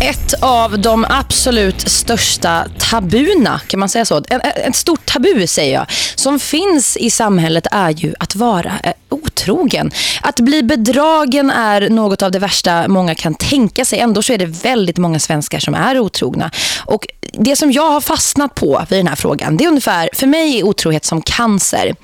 Ett av de absolut största tabuna, kan man säga så? Ett stort tabu, säger jag, som finns i samhället är ju att vara eh, otrogen. Att bli bedragen är något av det värsta många kan tänka sig. Ändå så är det väldigt många svenskar som är otrogna. Och det som jag har fastnat på vid den här frågan, det är ungefär, för mig är otrohet som cancer.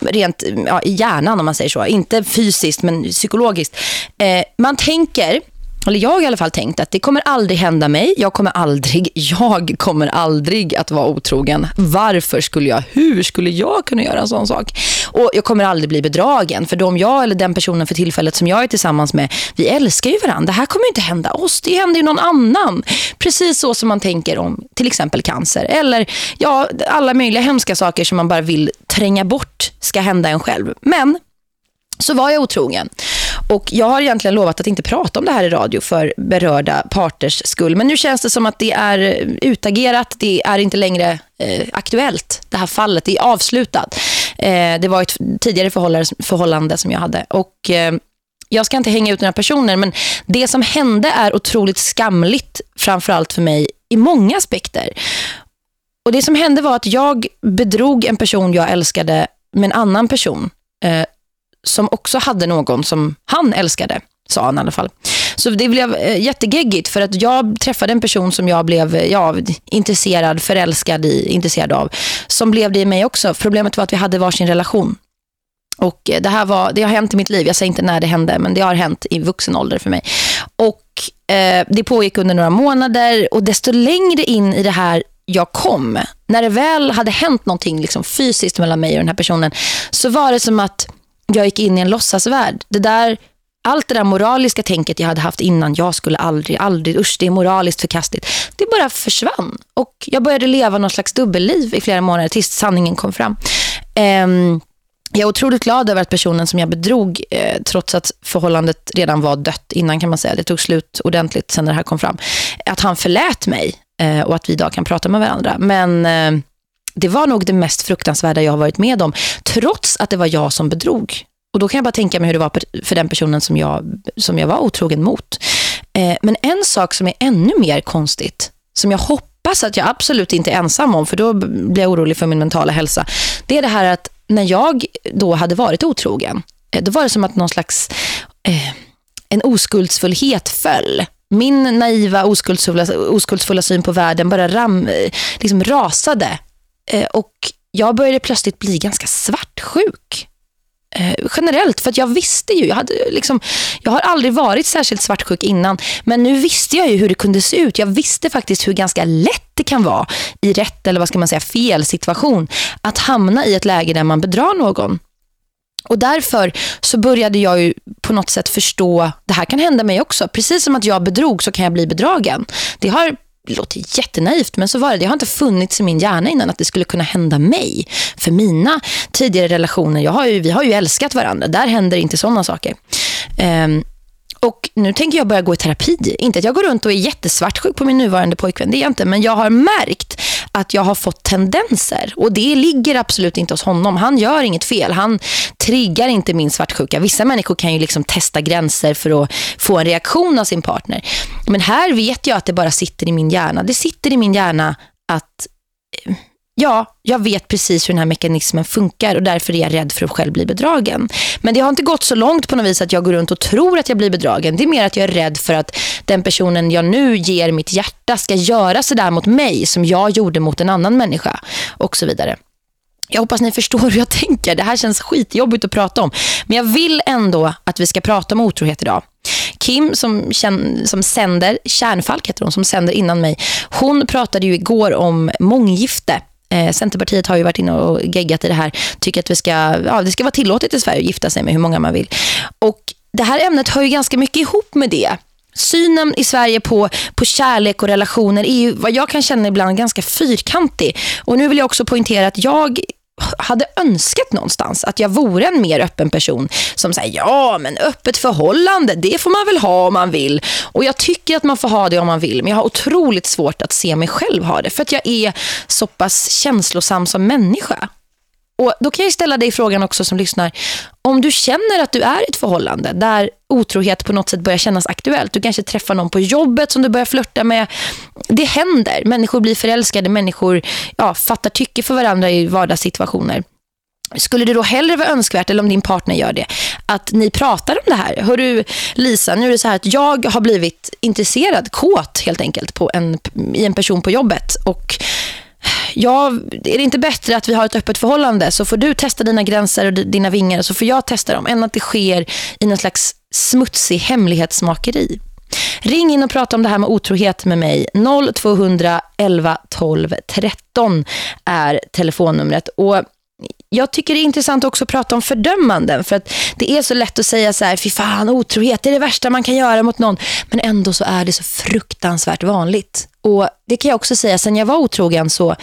Rent ja, i hjärnan om man säger så. Inte fysiskt men psykologiskt. Eh, man tänker eller jag har i alla fall tänkt att det kommer aldrig hända mig. Jag kommer aldrig, jag kommer aldrig att vara otrogen. Varför skulle jag, hur skulle jag kunna göra en sån sak? Och jag kommer aldrig bli bedragen. För de jag eller den personen för tillfället som jag är tillsammans med, vi älskar ju varandra. Det här kommer inte hända oss, det händer ju någon annan. Precis så som man tänker om till exempel cancer. Eller ja, alla möjliga hemska saker som man bara vill tränga bort ska hända en själv. Men så var jag otrogen. Och jag har egentligen lovat att inte prata om det här i radio för berörda parters skull. Men nu känns det som att det är eh, utagerat. Det är inte längre eh, aktuellt. Det här fallet Det är avslutat. Eh, det var ett tidigare förhållande som jag hade. Och eh, jag ska inte hänga ut några personer. Men det som hände är otroligt skamligt. Framförallt för mig i många aspekter. Och det som hände var att jag bedrog en person jag älskade med en annan person. Eh, som också hade någon som han älskade, sa han i alla fall. Så det blev eh, jättegeggigt för att jag träffade en person som jag blev eh, ja, intresserad, förälskad i, intresserad av. Som blev det i mig också. Problemet var att vi hade varsin relation. Och eh, det här var, det har hänt i mitt liv. Jag säger inte när det hände, men det har hänt i vuxen ålder för mig. Och eh, det pågick under några månader och desto längre in i det här jag kom, när det väl hade hänt någonting liksom fysiskt mellan mig och den här personen, så var det som att jag gick in i en låtsasvärld. Det där, allt det där moraliska tänket jag hade haft innan, jag skulle aldrig, aldrig, usch det är moraliskt förkastligt. Det bara försvann. Och jag började leva någon slags dubbelliv i flera månader tills sanningen kom fram. Um, jag är otroligt glad över att personen som jag bedrog, eh, trots att förhållandet redan var dött innan kan man säga, det tog slut ordentligt sen det här kom fram, att han förlät mig eh, och att vi idag kan prata med varandra. Men eh, det var nog det mest fruktansvärda jag har varit med om. Trots att det var jag som bedrog. Och då kan jag bara tänka mig hur det var för den personen som jag, som jag var otrogen mot. Eh, men en sak som är ännu mer konstigt, som jag hoppas att jag absolut inte är ensam om, för då blir jag orolig för min mentala hälsa, det är det här att när jag då hade varit otrogen, eh, då var det som att någon slags eh, en oskuldsfullhet föll min naiva oskuldsfulla, oskuldsfulla syn på världen bara ram, eh, liksom rasade Eh, och jag började plötsligt bli ganska svartsjuk. Eh, generellt, för att jag visste ju, jag, hade liksom, jag har aldrig varit särskilt svartsjuk innan, men nu visste jag ju hur det kunde se ut. Jag visste faktiskt hur ganska lätt det kan vara i rätt eller vad ska man säga, fel situation att hamna i ett läge där man bedrar någon. Och därför så började jag ju på något sätt förstå, det här kan hända mig också. Precis som att jag bedrog så kan jag bli bedragen. Det har låter jättenaivt men så var det. Det har inte funnits i min hjärna innan att det skulle kunna hända mig. För mina tidigare relationer, jag har ju, vi har ju älskat varandra. Där händer inte sådana saker. Um, och nu tänker jag börja gå i terapi. Inte att jag går runt och är jättesvartsjuk på min nuvarande pojkvän, det är jag inte. Men jag har märkt att jag har fått tendenser. Och det ligger absolut inte hos honom. Han gör inget fel. Han triggar inte min svartsjuka. Vissa människor kan ju liksom testa gränser för att få en reaktion av sin partner. Men här vet jag att det bara sitter i min hjärna. Det sitter i min hjärna att eh, ja, jag vet precis hur den här mekanismen funkar och därför är jag rädd för att själv bli bedragen. Men det har inte gått så långt på något vis att jag går runt och tror att jag blir bedragen. Det är mer att jag är rädd för att den personen jag nu ger mitt hjärta ska göra sådär mot mig som jag gjorde mot en annan människa och så vidare. Jag hoppas ni förstår hur jag tänker. Det här känns skitjobbigt att prata om. Men jag vill ändå att vi ska prata om otrohet idag. Kim som, som sänder, Kärnfalk heter hon, som sänder innan mig. Hon pratade ju igår om månggifte Eh, Centerpartiet har ju varit inne och geggat i det här. Tycker att vi ska, ja, det ska vara tillåtet i Sverige att gifta sig med hur många man vill. Och det här ämnet hör ju ganska mycket ihop med det. Synen i Sverige på, på kärlek och relationer är ju vad jag kan känna ibland ganska fyrkantig. Och nu vill jag också poängtera att jag hade önskat någonstans att jag vore en mer öppen person som säger ja men öppet förhållande det får man väl ha om man vill. Och jag tycker att man får ha det om man vill men jag har otroligt svårt att se mig själv ha det för att jag är så pass känslosam som människa. Och då kan jag ställa dig frågan också som lyssnar. Om du känner att du är i ett förhållande där otrohet på något sätt börjar kännas aktuellt. Du kanske träffar någon på jobbet som du börjar flirta med. Det händer. Människor blir förälskade. Människor ja, fattar tycke för varandra i vardagssituationer. Skulle det då hellre vara önskvärt, eller om din partner gör det, att ni pratar om det här? Hör du, Lisa, nu är det så här att jag har blivit intresserad, kåt helt enkelt, på en, i en person på jobbet. Och ja, är det inte bättre att vi har ett öppet förhållande så får du testa dina gränser och dina vingar så får jag testa dem än att det sker i någon slags smutsig hemlighetsmakeri. Ring in och prata om det här med otrohet med mig. 0200 11 12 13 är telefonnumret. Och jag tycker det är intressant också att prata om fördömanden för att det är så lätt att säga så här, fy fan, otrohet det är det värsta man kan göra mot någon. Men ändå så är det så fruktansvärt vanligt. Och det kan jag också säga, sen jag var otrogen så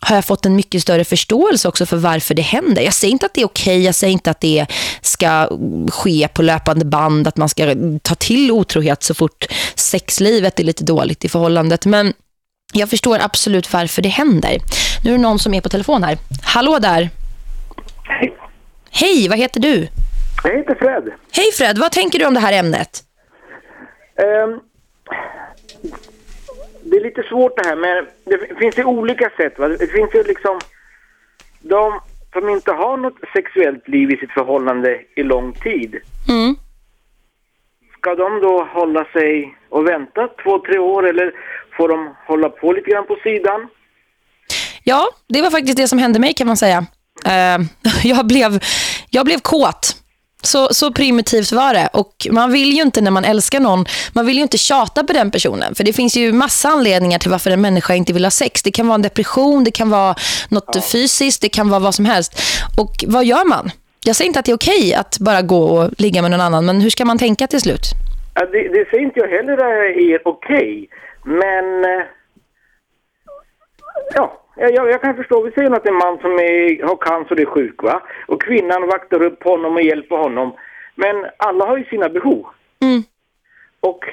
har jag fått en mycket större förståelse också för varför det händer. Jag säger inte att det är okej, okay, jag säger inte att det ska ske på löpande band, att man ska ta till otrohet så fort sexlivet är lite dåligt i förhållandet. Men jag förstår absolut varför det händer. Nu är det någon som är på telefon här. Hallå där. Hej. Hej, vad heter du? Jag heter Fred. Hej Fred, vad tänker du om det här ämnet? Um, det är lite svårt det här, men det finns ju olika sätt. Va? Det finns ju liksom de som inte har något sexuellt liv i sitt förhållande i lång tid. Mm. Ska de då hålla sig och vänta två, tre år eller får de hålla på lite grann på sidan? Ja, det var faktiskt det som hände mig kan man säga. Uh, jag, blev, jag blev kåt. Så, så primitivt var det. Och man vill ju inte när man älskar någon, man vill ju inte tjata på den personen. För det finns ju massa anledningar till varför en människa inte vill ha sex. Det kan vara en depression, det kan vara något ja. fysiskt, det kan vara vad som helst. Och vad gör man? Jag säger inte att det är okej att bara gå och ligga med någon annan, men hur ska man tänka till slut? Ja, det, det säger inte jag heller är okej. Men... Eh, ja, jag, jag, kan förstå. Vi säger att en man som är, har cancer och är sjuk, va? Och kvinnan vaktar upp honom och hjälper honom. Men alla har ju sina behov. Mm. Och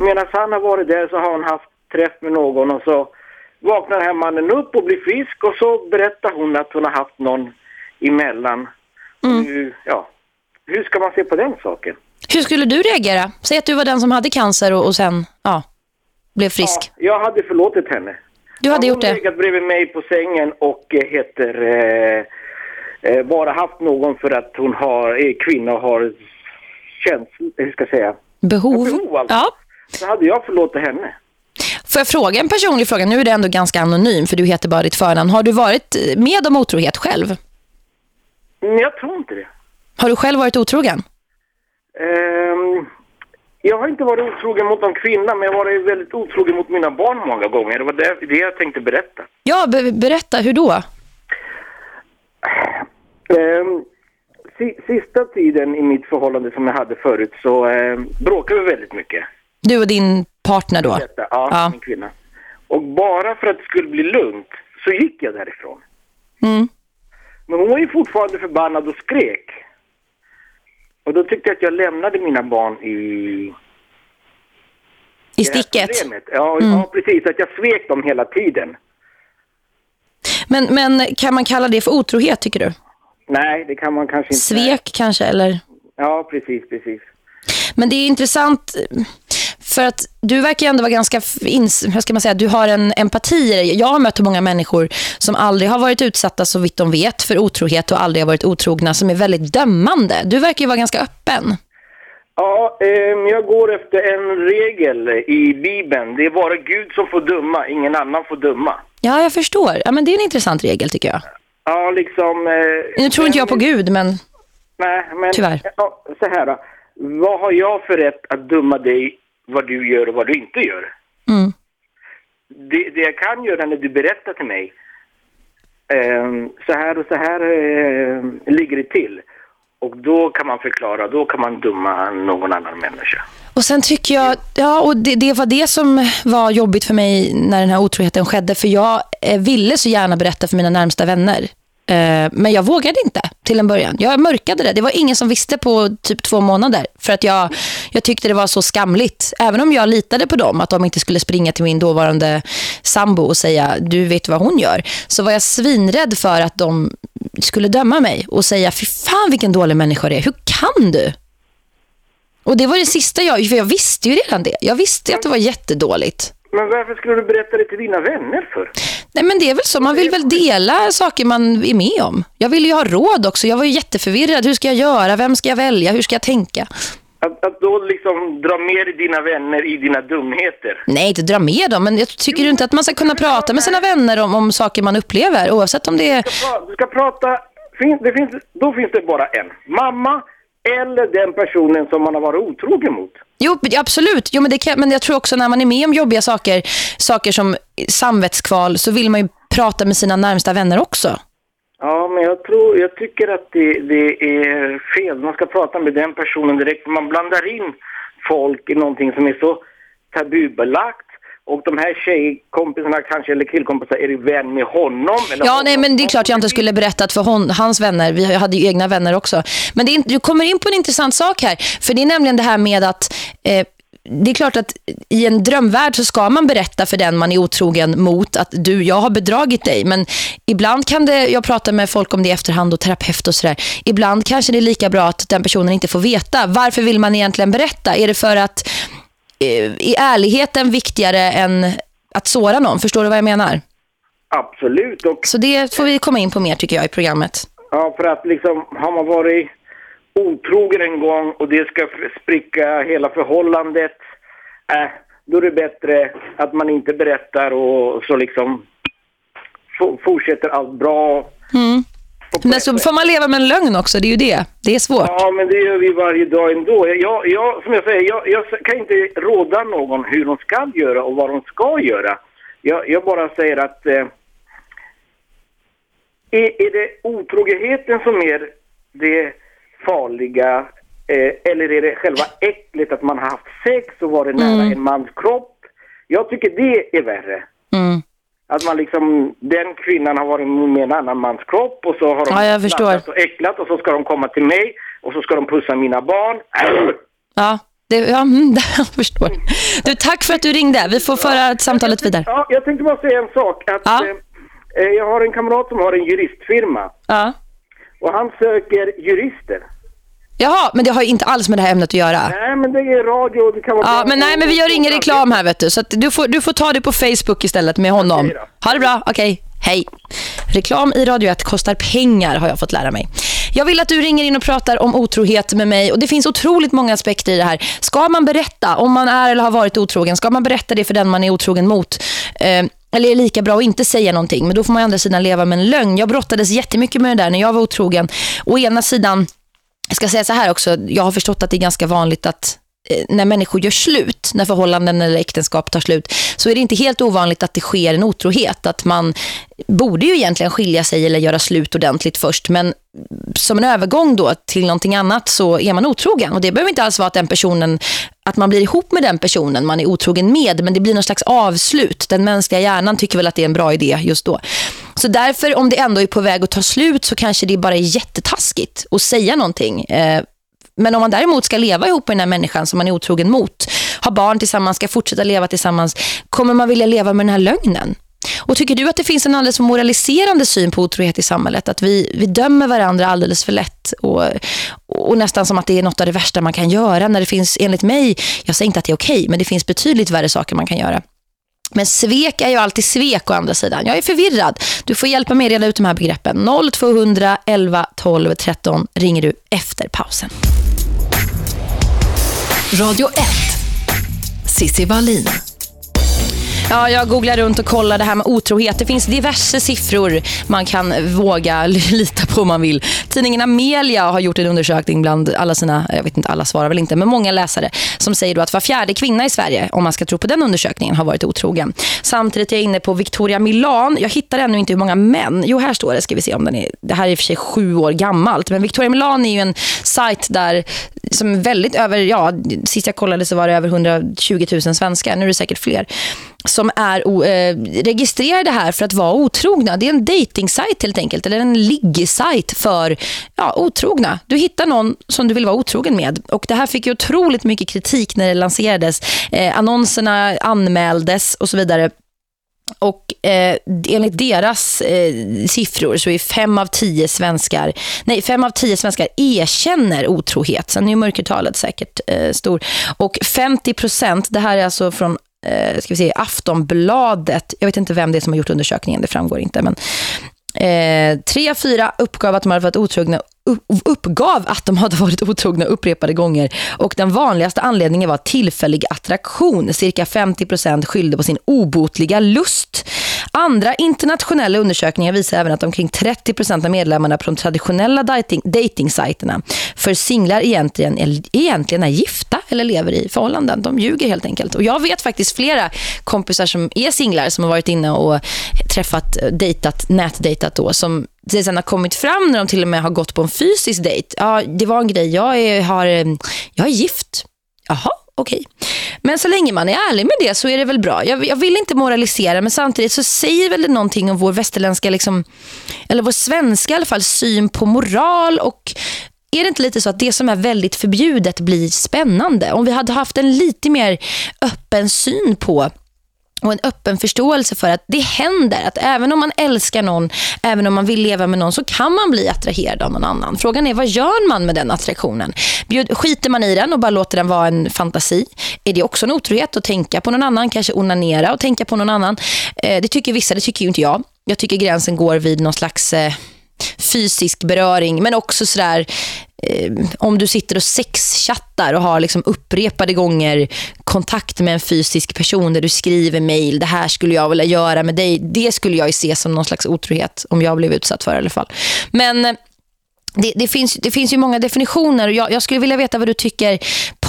medan han har varit där så har han haft träff med någon och så vaknar den här mannen upp och blir frisk och så berättar hon att hon har haft någon emellan. Mm. Nu, ja. Hur ska man se på den saken? Hur skulle du reagera? Säg att du var den som hade cancer och, och sen ja, blev frisk. Ja, jag hade förlåtit henne. Du hade gjort det? Hon legat bredvid mig på sängen och eh, heter eh, eh, bara haft någon för att hon har, är kvinna och har känsla, hur ska jag säga? Behov. Behov alltså. Ja. Så hade jag förlåtit henne. Får jag fråga en personlig fråga? Nu är det ändå ganska anonym för du heter bara ditt förnamn. Har du varit med om otrohet själv? Nej, jag tror inte det. Har du själv varit otrogen? Um, jag har inte varit otrogen mot någon kvinna, men jag har varit väldigt otrogen mot mina barn många gånger. Det var det, det jag tänkte berätta. Ja, be berätta. Hur då? Um, sista tiden i mitt förhållande som jag hade förut så um, bråkade vi väldigt mycket. Du och din partner då? Ja, ja, min kvinna. Och bara för att det skulle bli lugnt så gick jag därifrån. Mm. Men hon var ju fortfarande förbannad och skrek. Och då tyckte jag att jag lämnade mina barn i... I sticket? Ja, mm. ja, precis. Att jag svek dem hela tiden. Men, men kan man kalla det för otrohet, tycker du? Nej, det kan man kanske inte. Svek kanske, eller? Ja, precis, precis. Men det är intressant för att du verkar ändå vara ganska, hur ska man säga, du har en empati. Jag har mött många människor som aldrig har varit utsatta så vitt de vet för otrohet och aldrig har varit otrogna som är väldigt dömande. Du verkar ju vara ganska öppen. Ja, eh, jag går efter en regel i Bibeln. Det är bara Gud som får döma, ingen annan får döma. Ja, jag förstår. Ja, men det är en intressant regel tycker jag. Ja, liksom... Eh, nu tror inte jag på Gud, men... Nej, men... Tyvärr. Ja, så här då. Vad har jag för rätt att döma dig vad du gör och vad du inte gör. Mm. Det, det jag kan göra när du berättar till mig eh, så här och så här eh, ligger det till. Och då kan man förklara, då kan man döma någon annan människa. Och sen tycker jag, ja och det, det, var det som var jobbigt för mig när den här otroheten skedde. För jag eh, ville så gärna berätta för mina närmsta vänner. Eh, men jag vågade inte till en början. Jag mörkade det. Det var ingen som visste på typ två månader. För att jag, jag tyckte det var så skamligt. Även om jag litade på dem att de inte skulle springa till min dåvarande sambo och säga du vet vad hon gör. Så var jag svinrädd för att de skulle döma mig och säga, fy fan vilken dålig människa det är. Hur kan du? Och det var det sista jag, för jag visste ju redan det. Jag visste att det var jättedåligt. Men varför skulle du berätta det till dina vänner för? Nej men det är väl så, man vill väl dela saker man är med om. Jag ville ju ha råd också, jag var ju jätteförvirrad. Hur ska jag göra? Vem ska jag välja? Hur ska jag tänka? Att, att då liksom dra med dina vänner i dina dumheter. Nej, inte dra med dem, men jag tycker inte att man ska kunna prata med sina vänner om, om saker man upplever, oavsett om det är... Du ska, pra- du ska prata, det finns, då finns det bara en. Mamma eller den personen som man har varit otrogen mot. Jo, absolut. Jo, men, det kan, men jag tror också när man är med om jobbiga saker, saker som samvetskval, så vill man ju prata med sina närmsta vänner också. Ja, men jag tror, jag tycker att det, det är fel. Man ska prata med den personen direkt. Man blandar in folk i någonting som är så tabubelagt. Och de här tjejkompisarna kanske, eller killkompisar, är vän med honom. Eller Ja, honom. nej, men det är klart jag inte skulle berättat för hon, hans vänner. Vi hade ju egna vänner också. Men det är, du kommer in på en intressant sak här. För det är nämligen det här med att... Eh, det är klart att i en drömvärld så ska man berätta för den man är otrogen mot att du, jag har bedragit dig. Men ibland kan det, jag pratar med folk om det i efterhand och terapeut och sådär. Ibland kanske det är lika bra att den personen inte får veta. Varför vill man egentligen berätta? Är det för att eh, är ärligheten viktigare än att såra någon? Förstår du vad jag menar? Absolut. Och Så det får vi komma in på mer tycker jag i programmet. Ja, för att liksom har man varit otrogen en gång och det ska spricka hela förhållandet, äh, då är det bättre att man inte berättar och så liksom fortsätter allt bra. På Men så får man leva med en lögn också, det är ju det. Det är svårt. Ja, men det gör vi varje dag ändå. Jag, jag, som jag säger, jag, jag kan inte råda någon hur de ska göra och vad de ska göra. Jag, jag bara säger att eh, är, är det otrogenheten som är det farliga eh, eller är det själva äcklet att man har haft sex och varit nära en mans kropp? Jag tycker det är värre. Mm. Att man liksom, den kvinnan har varit med en annan mans kropp och så har de Ja, jag förstår. och äcklat och så ska de komma till mig och så ska de pussa mina barn. Ja, det, ja mm, jag förstår. Du, tack för att du ringde. Vi får föra samtalet vidare. Ja, jag tänkte bara säga en sak. Att, Ja. eh, jag har en kamrat som har en juristfirma Ja. och han söker jurister. Jaha, men det har ju inte alls med det här ämnet att göra. Nej, men det är radio det kan vara Ja, men nej, men vi gör ingen reklam här vet du. Så du, får, du får ta det på Facebook istället med honom. Ha det bra, okej. Hej. Reklam i Radio 1 kostar pengar har jag fått lära mig. Jag vill att du ringer in och pratar om otrohet med mig. Och det finns otroligt många aspekter i det här. Ska man berätta om man är eller har varit otrogen? Ska man berätta det för den man är otrogen mot? Eh, eller är det lika bra att inte säga någonting? Men då får man å andra sidan leva med en lögn. Jag brottades jättemycket med det där när jag var otrogen. Å ena sidan jag ska säga så här också, jag har förstått att det är ganska vanligt att eh, när människor gör slut, när förhållanden eller äktenskap tar slut, så är det inte helt ovanligt att det sker en otrohet. Att man borde ju egentligen skilja sig eller göra slut ordentligt först, men som en övergång då till någonting annat så är man otrogen. Och det behöver inte alls vara att den personen att man blir ihop med den personen man är otrogen med, men det blir någon slags avslut. Den mänskliga hjärnan tycker väl att det är en bra idé just då. Så därför, om det ändå är på väg att ta slut så kanske det bara är jättetaskigt att säga någonting. Eh, men om man däremot ska leva ihop med den här människan som man är otrogen mot, ha barn tillsammans, ska fortsätta leva tillsammans, kommer man vilja leva med den här lögnen? Och tycker du att det finns en alldeles för moraliserande syn på otrohet i samhället? Att vi, vi dömer varandra alldeles för lätt och, och nästan som att det är något av det värsta man kan göra när det finns, enligt mig, jag säger inte att det är okej, men det finns betydligt värre saker man kan göra. Men svek är ju alltid svek å andra sidan. Jag är förvirrad. Du får hjälpa mig reda ut de här begreppen. 0200 11 12 13 ringer du efter pausen. Radio 1. Sissi Wallin. Ja, jag googlar runt och kollar det här med otrohet. Det finns diverse siffror man kan våga lita på om man vill. Tidningen Amelia har gjort en undersökning bland alla sina, jag vet inte, alla svarar väl inte, men många läsare som säger då att var fjärde kvinna i Sverige, om man ska tro på den undersökningen, har varit otrogen. Samtidigt är jag inne på Victoria Milan. Jag hittar ännu inte hur många män. Jo, här står det, ska vi se om den är, det här är i och för sig sju år gammalt, men Victoria Milan är ju en sajt där som är väldigt över, ja, sist jag kollade så var det över 120 000 svenskar, nu är det säkert fler som är eh, registrerade här för att vara otrogna. Det är en dating-sajt helt enkelt, eller en liggsajt för ja, otrogna. Du hittar någon som du vill vara otrogen med. Och det här fick ju otroligt mycket kritik när det lanserades. Eh, annonserna anmäldes och så vidare. och eh, enligt deras eh, siffror så är fem av tio svenskar nej, fem av tio svenskar erkänner otrohet. Sen är ju mörkertalet säkert eh, stor. Och 50 procent, det här är alltså från eh, ska vi se, Aftonbladet. Jag vet inte vem det är som har gjort undersökningen, det framgår inte. Men eh, tre av fyra uppgav att de hade varit otrogna uppgav att de hade varit otrogna upprepade gånger och den vanligaste anledningen var tillfällig attraktion. Cirka 50% skyllde på sin obotliga lust. Andra internationella undersökningar visar även att omkring 30% av medlemmarna på de traditionella dating, dating-sajterna för singlar egentligen, egentligen är gifta eller lever i förhållanden. De ljuger helt enkelt. Och jag vet faktiskt flera kompisar som är singlar som har varit inne och träffat, eh, dejtat, nätdejtat då som det sen har kommit fram när de till och med har gått på en fysisk dejt. Ja, det var en grej. Jag är, har, eh, jag är gift. Jaha, okej. Okay. Men så länge man är ärlig med det så är det väl bra. Jag, jag, vill inte moralisera men samtidigt så säger väl det någonting om vår västerländska liksom, eller vår svenska i alla fall syn på moral och är det inte lite så att det som är väldigt förbjudet blir spännande? Om vi hade haft en lite mer öppen syn på och en öppen förståelse för att det händer att även om man älskar någon, även om man vill leva med någon så kan man bli attraherad av någon annan. Frågan är, vad gör man med den attraktionen? Skiter man i den och bara låter den vara en fantasi? Är det också en otrohet att tänka på någon annan, kanske onanera och tänka på någon annan? Eh, det tycker vissa, det tycker ju inte jag. Jag tycker gränsen går vid någon slags eh, fysisk beröring men också sådär eh, om du sitter och sexchattar och har liksom upprepade gånger kontakt med en fysisk person där du skriver mejl, det här skulle jag vilja göra med dig, det skulle jag se som någon slags otrohet om jag blev utsatt för i alla fall. Men eh, det, det, finns, det finns ju många definitioner och jag, jag, skulle vilja veta vad du tycker.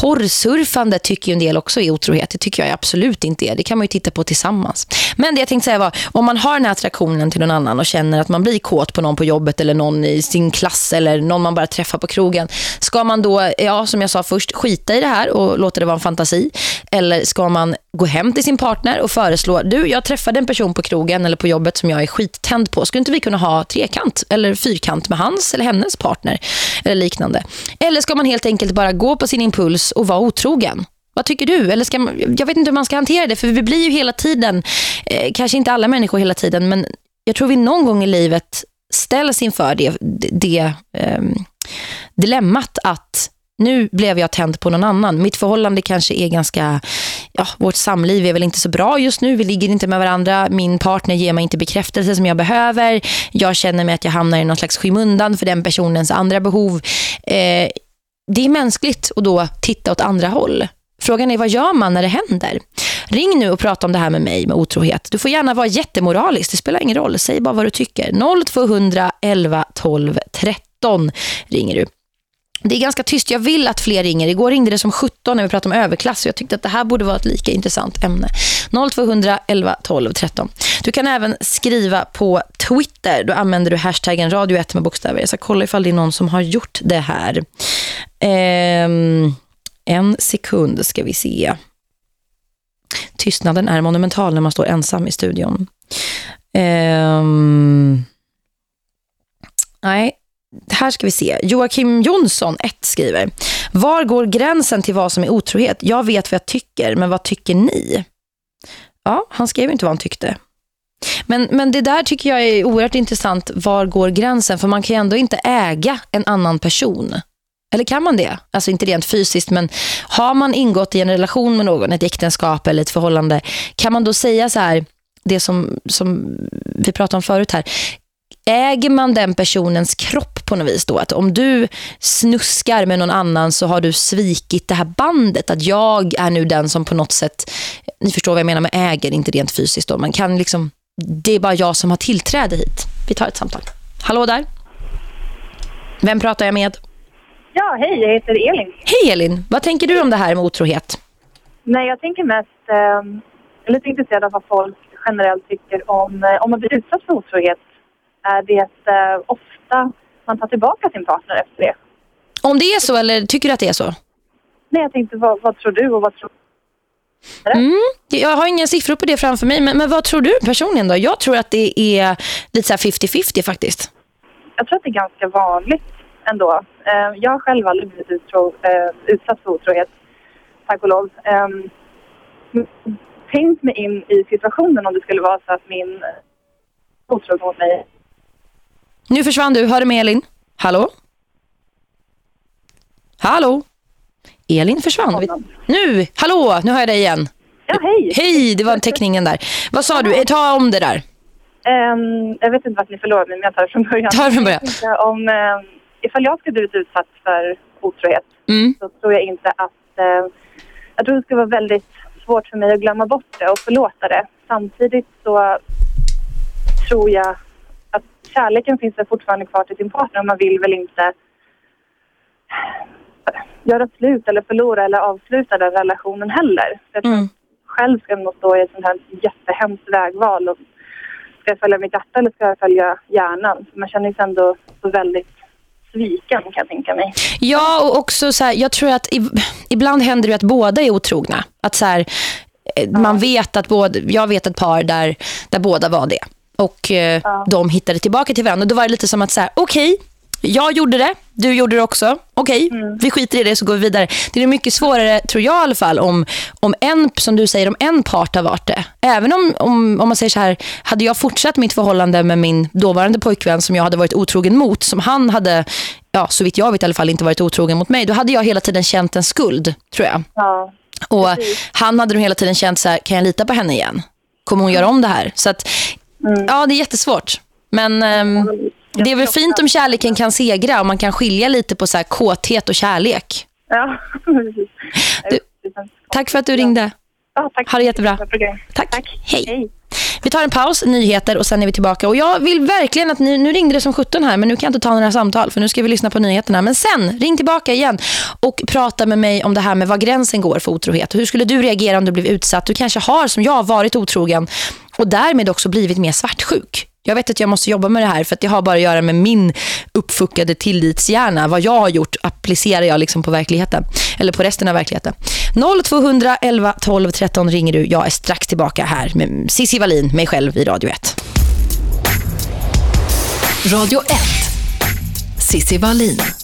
Porrsurfande tycker ju en del också är otrohet. Det tycker jag absolut inte är. Det kan man ju titta på tillsammans. Men det jag tänkte säga var, om man har den här attraktionen till någon annan och känner att man blir kåt på någon på jobbet eller någon i sin klass eller någon man bara träffar på krogen. Ska man då, ja som jag sa först, skita i det här och låta det vara en fantasi? Eller ska man gå hem till sin partner och föreslå, du jag träffade en person på krogen eller på jobbet som jag är skittänd på. Skulle inte vi kunna ha trekant eller fyrkant med hans eller hennes partner eller liknande? Eller ska man helt enkelt bara gå på sin impuls och vara otrogen? Vad tycker du? Eller ska man, jag vet inte hur man ska hantera det för vi blir ju hela tiden, eh, kanske inte alla människor hela tiden men jag tror vi någon gång i livet ställs inför det, det eh, dilemmat att nu blev jag tänd på någon annan. Mitt förhållande kanske är ganska, ja, vårt samliv är väl inte så bra just nu. Vi ligger inte med varandra. Min partner ger mig inte bekräftelse som jag behöver. Jag känner mig att jag hamnar i någon slags skymundan för den personens andra behov. Eh, det är mänskligt att då titta åt andra håll. Frågan är, vad gör man när det händer? Ring nu och prata om det här med mig med otrohet. Du får gärna vara jättemoralisk, det spelar ingen roll. Säg bara vad du tycker. 0200 11 12 13 ringer du. Det är ganska tyst. Jag vill att fler ringer. Igår ringde det som 17 när vi pratade om överklass. Jag tyckte att det här borde vara ett lika intressant ämne. 0200 11 12 13. Du kan även skriva på Twitter. Då använder du hashtaggen radio 1 med bokstäver. Jag ska kolla ifall det är någon som har gjort det här. Ehm, en sekund ska vi se. Tystnaden är monumental när man står ensam i studion. Ehm, nej, här ska vi se. Joakim Jonsson 1 skriver. Var går gränsen till vad som är otrohet? Jag vet vad jag tycker, men vad tycker ni? Ja, han skrev inte vad han tyckte. Men, men det där tycker jag är oerhört intressant. Var går gränsen? För man kan ju ändå inte äga en annan person. Eller kan man det? Alltså inte rent fysiskt, men har man ingått i en relation med någon, ett äktenskap eller ett förhållande, kan man då säga så här, det som, som vi pratade om förut här, äger man den personens kropp på något vis då? Att om du snuskar med någon annan så har du svikit det här bandet. Att jag är nu den som på något sätt, ni förstår vad jag menar med äger, inte rent fysiskt då. Man kan liksom, det är bara jag som har tillträde hit. Vi tar ett samtal. Hallå där. Vem pratar jag med? Ja, hej, jag heter Elin. Hej Elin, vad tänker du om det här med otrohet? Nej, jag tänker mest, eh, jag är lite intresserad av vad folk generellt tycker om, eh, om man blir utsatt för otrohet är det eh, ofta man tar tillbaka sin partner efter det. Om det är så eller tycker du att det är så? Nej, jag tänkte, vad, vad tror du och vad tror du? Mm, jag har inga siffror på det framför mig, men, men vad tror du personligen då? Jag tror att det är lite så 50-50 faktiskt. Jag tror att det är ganska vanligt ändå. Eh, jag har själv aldrig blivit utro, eh, utsatt för otrohet, tack och lov. Ehm, tänkt mig in i situationen om det skulle vara så att min otrogen mot mig. Nu försvann du. Hör du med Elin? Hallå? Hallå? Elin försvann. Nu! Hallå! Nu hör jag dig igen. Ja, hej! Hej, det var teckningen där. Vad sa du? Ta om det där. Ehm, jag vet inte vart ni förlorar mig, men jag tar det från början. Ta från början. Om, um, ifall jag skulle blivit utsatt för otrohet Mm. så tror jag inte att... eh, jag tror det skulle vara väldigt svårt för mig att glömma bort det och förlåta det. Samtidigt så tror jag kärleken finns väl fortfarande kvar till sin partner och man vill väl inte göra slut eller förlora eller avsluta den relationen heller. Mm. själv ska nog stå i ett sånt här jättehemskt vägval. Och ska jag följa mitt hjärta eller ska jag följa hjärnan? Man känner sig ändå så väldigt sviken kan jag tänka mig. Ja, och också så här, jag tror att ibland händer det att båda är otrogna. Att så här, eh, man vet att både, jag vet ett par där, där båda var det. Och eh, Ja. de hittade tillbaka till varandra. Och då var det lite som att så här, okej, jag gjorde det, du gjorde det också. Okej, vi skiter i det så går vi vidare. Det är mycket svårare, tror jag i alla fall, om, om en, som du säger, om en part har varit det. Även om, om, om man säger så här, hade jag fortsatt mitt förhållande med min dåvarande pojkvän som jag hade varit otrogen mot, som han hade, ja, så vitt jag vet i alla fall, inte varit otrogen mot mig, då hade jag hela tiden känt en skuld, tror jag. Ja, Och Precis. han hade nog hela tiden känt så här, kan jag lita på henne igen? Kommer hon göra om det här? Så att, ja, det är jättesvårt. Men ehm, det är väl fint om kärleken kan segra och man kan skilja lite på så här kåthet och kärlek. ja. Du- Tack för att du ringde. Ja, tack. Ha det jättebra. Tack. Tack. Hej. Hej. Vi tar en paus, nyheter och sen är vi tillbaka. Och jag vill verkligen att ni, nu ringde det som 17 här men nu kan jag inte ta några samtal för nu ska vi lyssna på nyheterna. Men sen, ring tillbaka igen och prata med mig om det här med var gränsen går för otrohet. Hur skulle du reagera om du blev utsatt? Du kanske har som jag varit otrogen och därmed också blivit mer svartsjuk. Jag vet att jag måste jobba med det här för att det har bara att göra med min uppfuckade tillitshjärna. Vad jag har gjort applicerar jag liksom på verkligheten. Eller på resten av verkligheten. 0200 11 12 13 ringer du. Jag är strax tillbaka här med Cissi Wallin, mig själv i Radio 1. Radio 1. Cissi Wallin.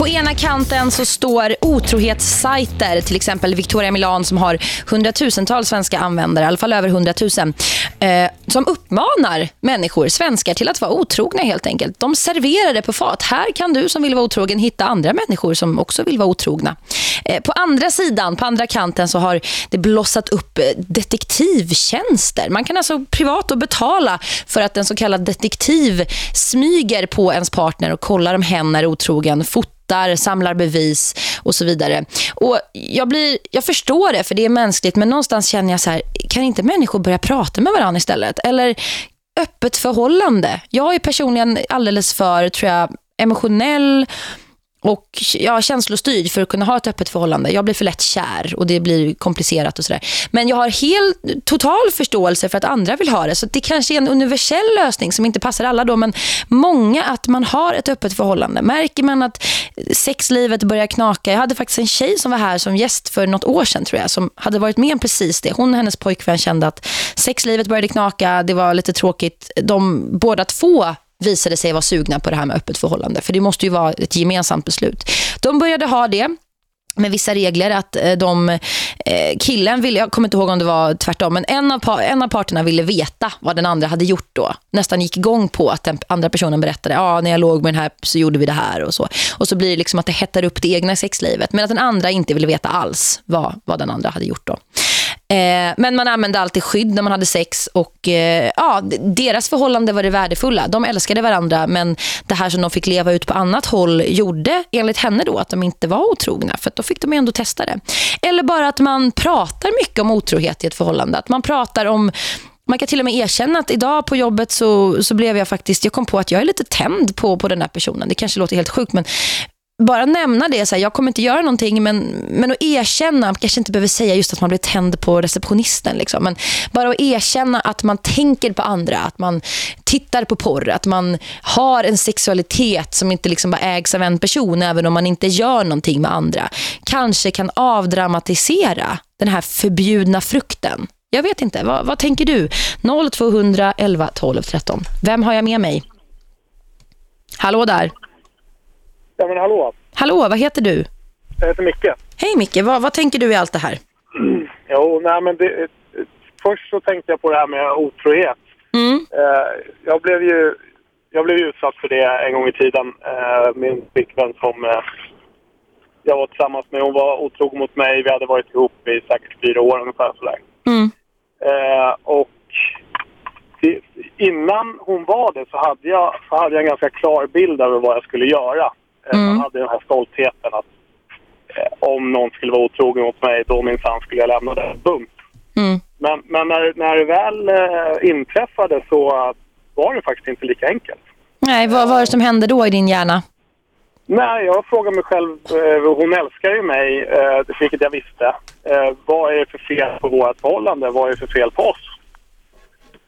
På ena kanten så står otrohetssajter, till exempel Victoria Milan som har hundratusentals svenska användare, i alla fall över hundratusen, eh, som uppmanar människor, svenskar, till att vara otrogna helt enkelt. De serverar det på fat. Här kan du som vill vara otrogen hitta andra människor som också vill vara otrogna. Eh, på andra sidan, på andra kanten så har det blossat upp eh, detektivtjänster. Man kan alltså privat och betala för att en så kallad detektiv smyger på ens partner och kollar om hen är otrogen, fotar, samlar bevis och så vidare. Och jag, blir, jag förstår det för det är mänskligt men någonstans känner jag så här, kan inte människor börja prata med varandra istället? Eller öppet förhållande. Jag är personligen alldeles för, tror jag, emotionell och ja, känslostyrd för att kunna ha ett öppet förhållande. Jag blir för lätt kär och det blir komplicerat och sådär. Men jag har helt total förståelse för att andra vill ha det. Så det kanske är en universell lösning som inte passar alla då. Men många att man har ett öppet förhållande. Märker man att sexlivet börjar knaka. Jag hade faktiskt en tjej som var här som gäst för något år sedan tror jag. Som hade varit med om precis det. Hon och hennes pojkvän kände att sexlivet började knaka. Det var lite tråkigt. De båda två visade sig vara sugna på det här med öppet förhållande. För det måste ju vara ett gemensamt beslut. De började ha det med vissa regler att eh, de eh, killen ville, jag kommer inte ihåg om det var tvärtom, men en av, en av parterna ville veta vad den andra hade gjort då. Nästan gick igång på att den andra personen berättade, ja när jag låg med den här så gjorde vi det här och så. Och så blir det liksom att det hettar upp det egna sexlivet. Men att den andra inte ville veta alls vad, vad den andra hade gjort då. Eh, men man använde alltid skydd när man hade sex och eh, ja, deras förhållande var det värdefulla. De älskade varandra men det här som de fick leva ut på annat håll gjorde enligt henne då att de inte var otrogna för då fick de ändå testa det. Eller bara att man pratar mycket om otrohet i ett förhållande. Att man pratar om man kan till och med erkänna att idag på jobbet så, så blev jag faktiskt, jag kom på att jag är lite tänd på, på den här personen. Det kanske låter helt sjukt men bara nämna det, så här, jag kommer inte göra någonting men, men att erkänna, man kanske inte behöver säga just att man blir tänd på receptionisten liksom, men bara att erkänna att man tänker på andra, att man tittar på porr, att man har en sexualitet som inte liksom bara ägs av en person även om man inte gör någonting med andra, kanske kan avdramatisera den här förbjudna frukten. Jag vet inte, vad, vad tänker du? 0200 11 12 13. Vem har jag med mig? Hallå där. Ja men hallå, Hallå, vad heter du? jag heter Micke. Hej Micke, vad, vad tänker du i allt det här? Jo, nej men det, först så tänkte jag på det här med otrohet. Mm. Eh, jag blev ju jag blev utsatt för det en gång i tiden. Eh, min flickvän som eh, jag var tillsammans med, hon var otrogen mot mig. Vi hade varit ihop i säkert fyra år ungefär sådär. Mm. Och innan hon var det så hade, jag, så hade jag en ganska klar bild över vad jag skulle göra. Eh, Mm. Jag hade den här stoltheten att eh, om någon skulle vara otrogen mot mig, då minsann skulle jag lämna det. Bump. Mm. Men, men när, när det väl eh, inträffade så var det faktiskt inte lika enkelt. Nej, vad var det som hände då i din hjärna? Nej, jag frågar mig själv, eh, hon älskar ju mig, eh, vilket jag visste. Eh, vad är det för fel på vårt förhållande? Vad är det för fel på oss?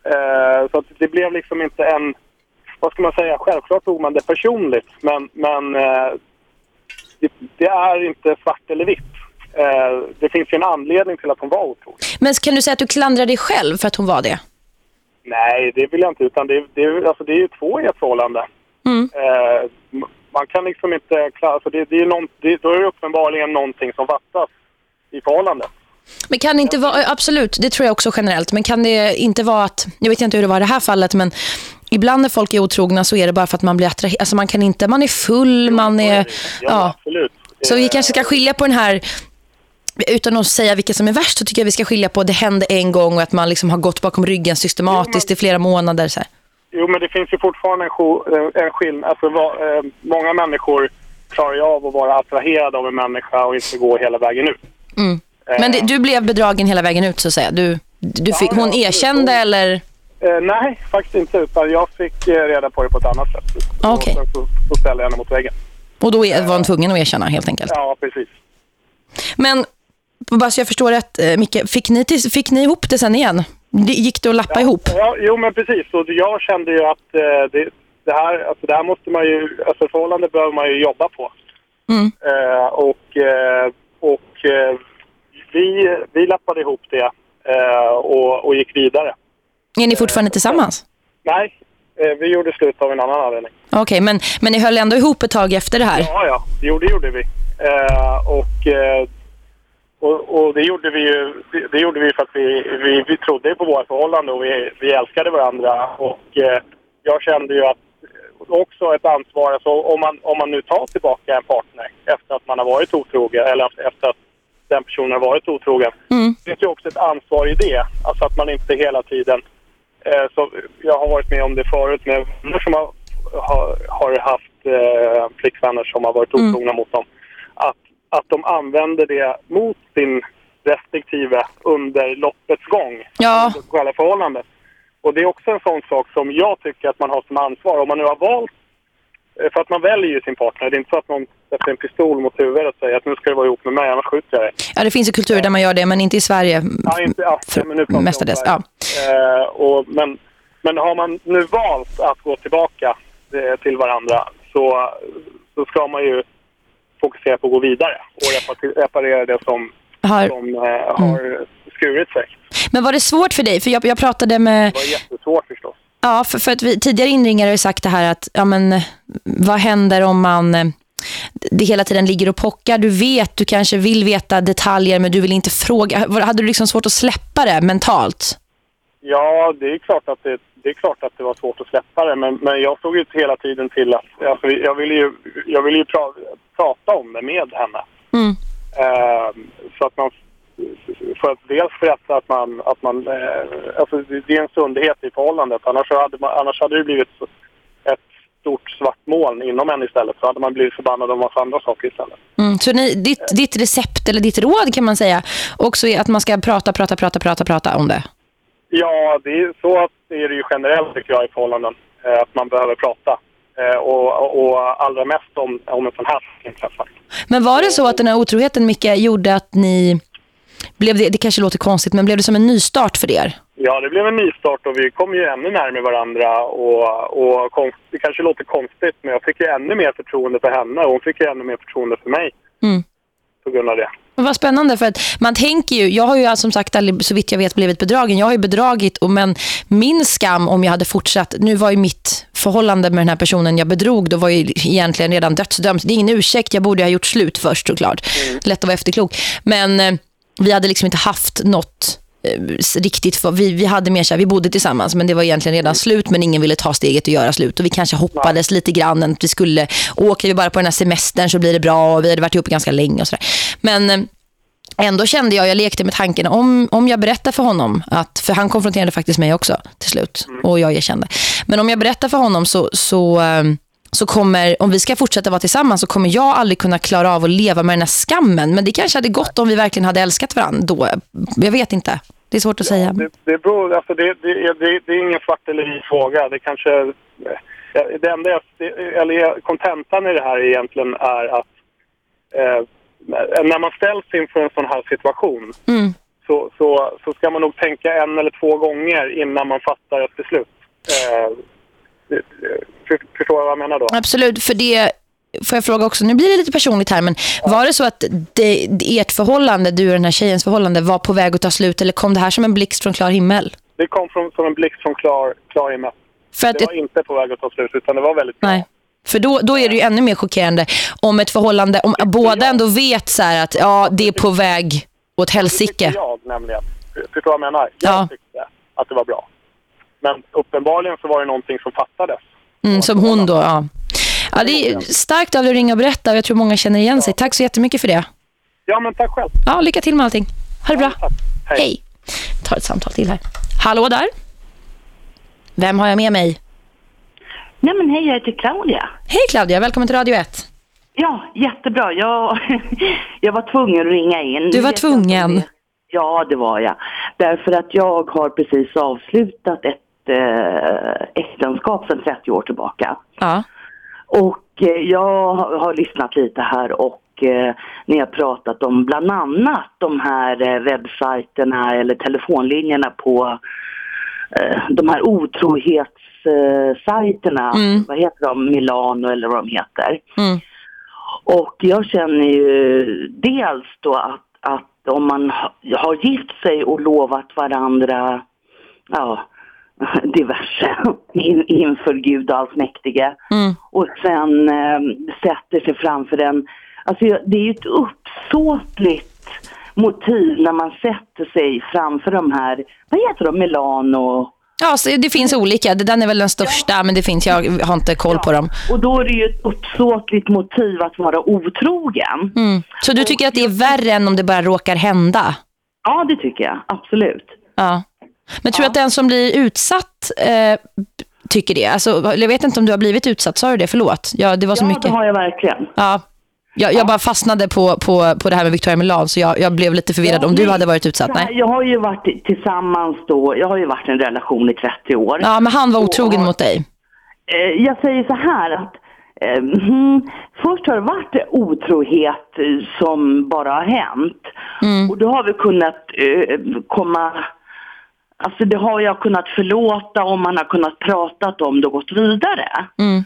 Eh, så att det blev liksom inte en, vad ska man säga, självklart tog man det personligt. Men, men eh, det, det är inte svart eller vitt. Eh, det finns ju en anledning till att hon var otrogen. Men kan du säga att du klandrar dig själv för att hon var det? Nej, det vill jag inte. Utan det, det, alltså det är ju två i ett förhållande. Mm. Eh, man kan liksom inte... klara- Alltså det, det är någon, det, då är det uppenbarligen någonting som fattas i förhållandet. Men kan inte vara, absolut, det tror jag också generellt, men kan det inte vara att, jag vet inte hur det var i det här fallet, men ibland när folk är otrogna så är det bara för att man blir attraherad, alltså man kan inte, man är full, man är, Ja, absolut. Så vi Eh, kanske ska skilja på den här, utan att säga vilket som är värst, så tycker jag vi ska skilja på det hände en gång och att man liksom har gått bakom ryggen systematiskt i flera månader. Så här. Jo, men det finns ju fortfarande en, jo- eh, en skillnad. Alltså, vad, eh, många människor klarar ju av att vara attraherade av en människa och inte gå hela vägen ut. Mm. Men det, du blev bedragen hela vägen ut så att säga. Du, du fick, Ja, hon erkände eller? Eh, nej, faktiskt inte. Utan jag fick eh, reda på det på ett annat sätt. Okej. Sen så, så ställde jag henne mot väggen. Och då var hon tvungen att erkänna helt enkelt. Ja, precis. Men bara så jag förstår rätt, eh, Micke, fick ni, fick ni ihop det sen igen? Gick det att lappa ihop? Ja, jo, men precis. Och jag kände ju att eh, det, det, här, alltså, det här måste man ju... Alltså förhållande behöver man ju jobba på. Mm. Eh, och eh, och eh, vi, vi lappade ihop det eh, och, och gick vidare. Är ni fortfarande tillsammans? Nej, eh, vi gjorde slut av en annan anledning. Okej, men, men ni höll ändå ihop ett tag efter det här? Ja, ja, jo, det gjorde vi. Eh, och, eh, och, och det gjorde vi ju det, gjorde vi för att vi, vi, vi trodde på våra förhållande och vi, vi älskade varandra. Och eh, jag kände ju att också ett ansvar, alltså om man, om man nu tar tillbaka en partner efter att man har varit otrogen eller efter att den personen har varit otrogen. Mm. Det finns ju också ett ansvar i det. Alltså att man inte hela tiden... Eh, så jag har varit med om det förut med vänner som har, har, har haft eh, flickvänner som har varit otrogna mot dem. Att, att de använder det mot sin respektive under loppets gång. Ja. Själva förhållandet. Och det är också en sån sak som jag tycker att man har som ansvar. Om man nu har valt för att man väljer ju sin partner. Det är inte så att någon sätter en pistol mot huvudet och säger att nu ska du vara ihop med mig, annars skjuter jag dig. Ja, det finns ju kulturer där man gör det, men inte i Sverige. Ja, inte, ja, För- men nu mestadels, Sverige. Eh, och, men, men har man nu valt att gå tillbaka eh, till varandra så, så ska man ju fokusera på att gå vidare och repa- reparera det som, Har, som eh, har skurit sig. men var det svårt för dig? För jag, jag pratade med Det var jättesvårt förstås. Ja, för, för att vi tidigare inringare har sagt det här att ja, men, vad händer om man eh, det hela tiden ligger och pockar. Du vet, du kanske vill veta detaljer men du vill inte fråga. Hade du liksom svårt att släppa det mentalt? Ja, det är klart att det, det, är klart att det var svårt att släppa det. Men, men jag såg ju hela tiden till att... Alltså, jag ville ju, jag ville ju pra, prata om det med henne. Mm. Eh, så att man... För att dels berätta att man... Att man eh, alltså det, är en sundhet i förhållandet. Annars, hade, man, annars hade det blivit ett stort svart moln inom henne istället. Så hade man blivit förbannad om massa andra saker istället. Mm. Så ni, ditt, ditt recept eller ditt råd kan man säga också är att man ska prata, prata, prata, prata, prata om det. Ja, det är så att det är det ju generellt tycker jag i förhållanden. Eh, att man behöver prata. Eh, och, och allra mest om, om en sån här sak. Men var det så att den här otroheten, Micke, gjorde att ni... Blev det, det kanske låter konstigt, men blev det som en nystart för er? Ja, det blev en nystart och vi kom ju ännu närmare varandra. Och, och konst, det kanske låter konstigt, men jag fick ju ännu mer förtroende för henne och hon fick ju ännu mer förtroende för mig Mm. på grund av det. Vad spännande för att man tänker ju, jag har ju som sagt aldrig så vitt jag vet blivit bedragen. Jag har ju bedragit och men min skam om jag hade fortsatt, nu var ju mitt förhållande med den här personen jag bedrog, då var ju egentligen redan dödsdömt. Det är ingen ursäkt, jag borde ha gjort slut först såklart. Lätt att vara efterklok. Men eh, Vi hade liksom inte haft något eh, riktigt, för, vi, vi hade mer så här, vi bodde tillsammans men det var egentligen redan slut men ingen ville ta steget och göra slut och vi kanske hoppades lite grann att vi skulle, åker vi bara på den här semestern så blir det bra och vi hade varit ihop ganska länge och sådär. Men eh, ändå kände jag, jag lekte med tanken om, om jag berättar för honom att, för han konfronterade faktiskt mig också till slut och jag erkände. Men om jag berättar för honom så, så, eh, så kommer, om vi ska fortsätta vara tillsammans så kommer jag aldrig kunna klara av att leva med den här skammen. Men det kanske hade gått om vi verkligen hade älskat varandra då. Jag vet inte. Det är svårt att säga. Det, det, beror, alltså det, det, det, det är ingen svart eller vit fråga. Det kanske... ja, Det enda jag, eller kontentan i det här egentligen är att eh, när man ställs inför en sån här situation Mm. så, så, så ska man nog tänka en eller två gånger innan man fattar ett beslut. Eh, förstår du vad jag menar då? Absolut, för det får jag fråga också, nu blir det lite personligt här, men var det så att det, det- ert förhållande, du och den här tjejens förhållande, var på väg att ta slut eller kom det här som en blixt från klar himmel? Det kom från, som en blixt från klar, klar himmel. För att Det var inte på väg att ta slut utan det var väldigt bra. Nej. För då, då är det ju ännu mer chockerande om ett förhållande, om båda ändå vet så här att ja, det är på väg åt Det helsike. tycker jag nämligen. Förstår du vad jag menar? Ja. Jag tyckte att det var bra. Men uppenbarligen så var det någonting som fattades. Mm, som hon då, ja. ja. Det är starkt av dig att ringa och berätta jag tror många känner igen sig. Tack så jättemycket för det. Ja, men tack själv. Ja, lycka till med allting. Ha det bra. Tack. Hej. Hej. Tar ett samtal till här. Hallå där. Vem har jag med mig? Nej men hej, jag heter Claudia. Hej Claudia, välkommen till Radio 1. Ja, jättebra. Jag, jag var tvungen att ringa in. Du var jag tvungen? Ja, det var jag. Därför att jag har precis avslutat ett äktenskap sedan 30 år tillbaka. Ja. Och eh, jag har, lyssnat lite här och eh, ni har pratat om bland annat de här eh, webbsajterna eller telefonlinjerna på eh, de här otrohetssajterna. Mm. Vad heter de? Milano eller vad de heter. Mm. Och jag känner ju dels då att, att om man ha- har gift sig och lovat varandra ja, diverse in, inför Gud allsmäktige Mm. och sen eh, sätter sig framför den. Alltså det är ju ett uppsåtligt motiv när man sätter sig framför de här, vad heter de, Milano? Ja, så det finns olika. Det Den är väl den största, men det finns, jag har inte koll på dem. Och då är det ju ett uppsåtligt motiv att vara otrogen. Mm. Så du tycker att det är värre än om det bara råkar hända? Ja, det tycker jag. Absolut. Ja. Men tror du att den som blir utsatt eh, tycker det? Alltså, jag vet inte om du har blivit utsatt, sa du det? Förlåt. Ja, det var så ja, mycket. det har jag verkligen. Ja. Jag, jag bara fastnade på, på, på det här med Victoria Milan så jag, jag blev lite förvirrad Ja, om du hade varit utsatt. Nej. Jag har ju varit tillsammans då, jag har ju varit i en relation i 30 år. Ja, men han var Och otrogen har- mot dig. Eh, Jag säger så här att hmm, först har det varit otrohet som bara har hänt. Mm. Och då har vi kunnat eh, komma, alltså det har jag kunnat förlåta och man har kunnat prata om det och gått vidare. Mm.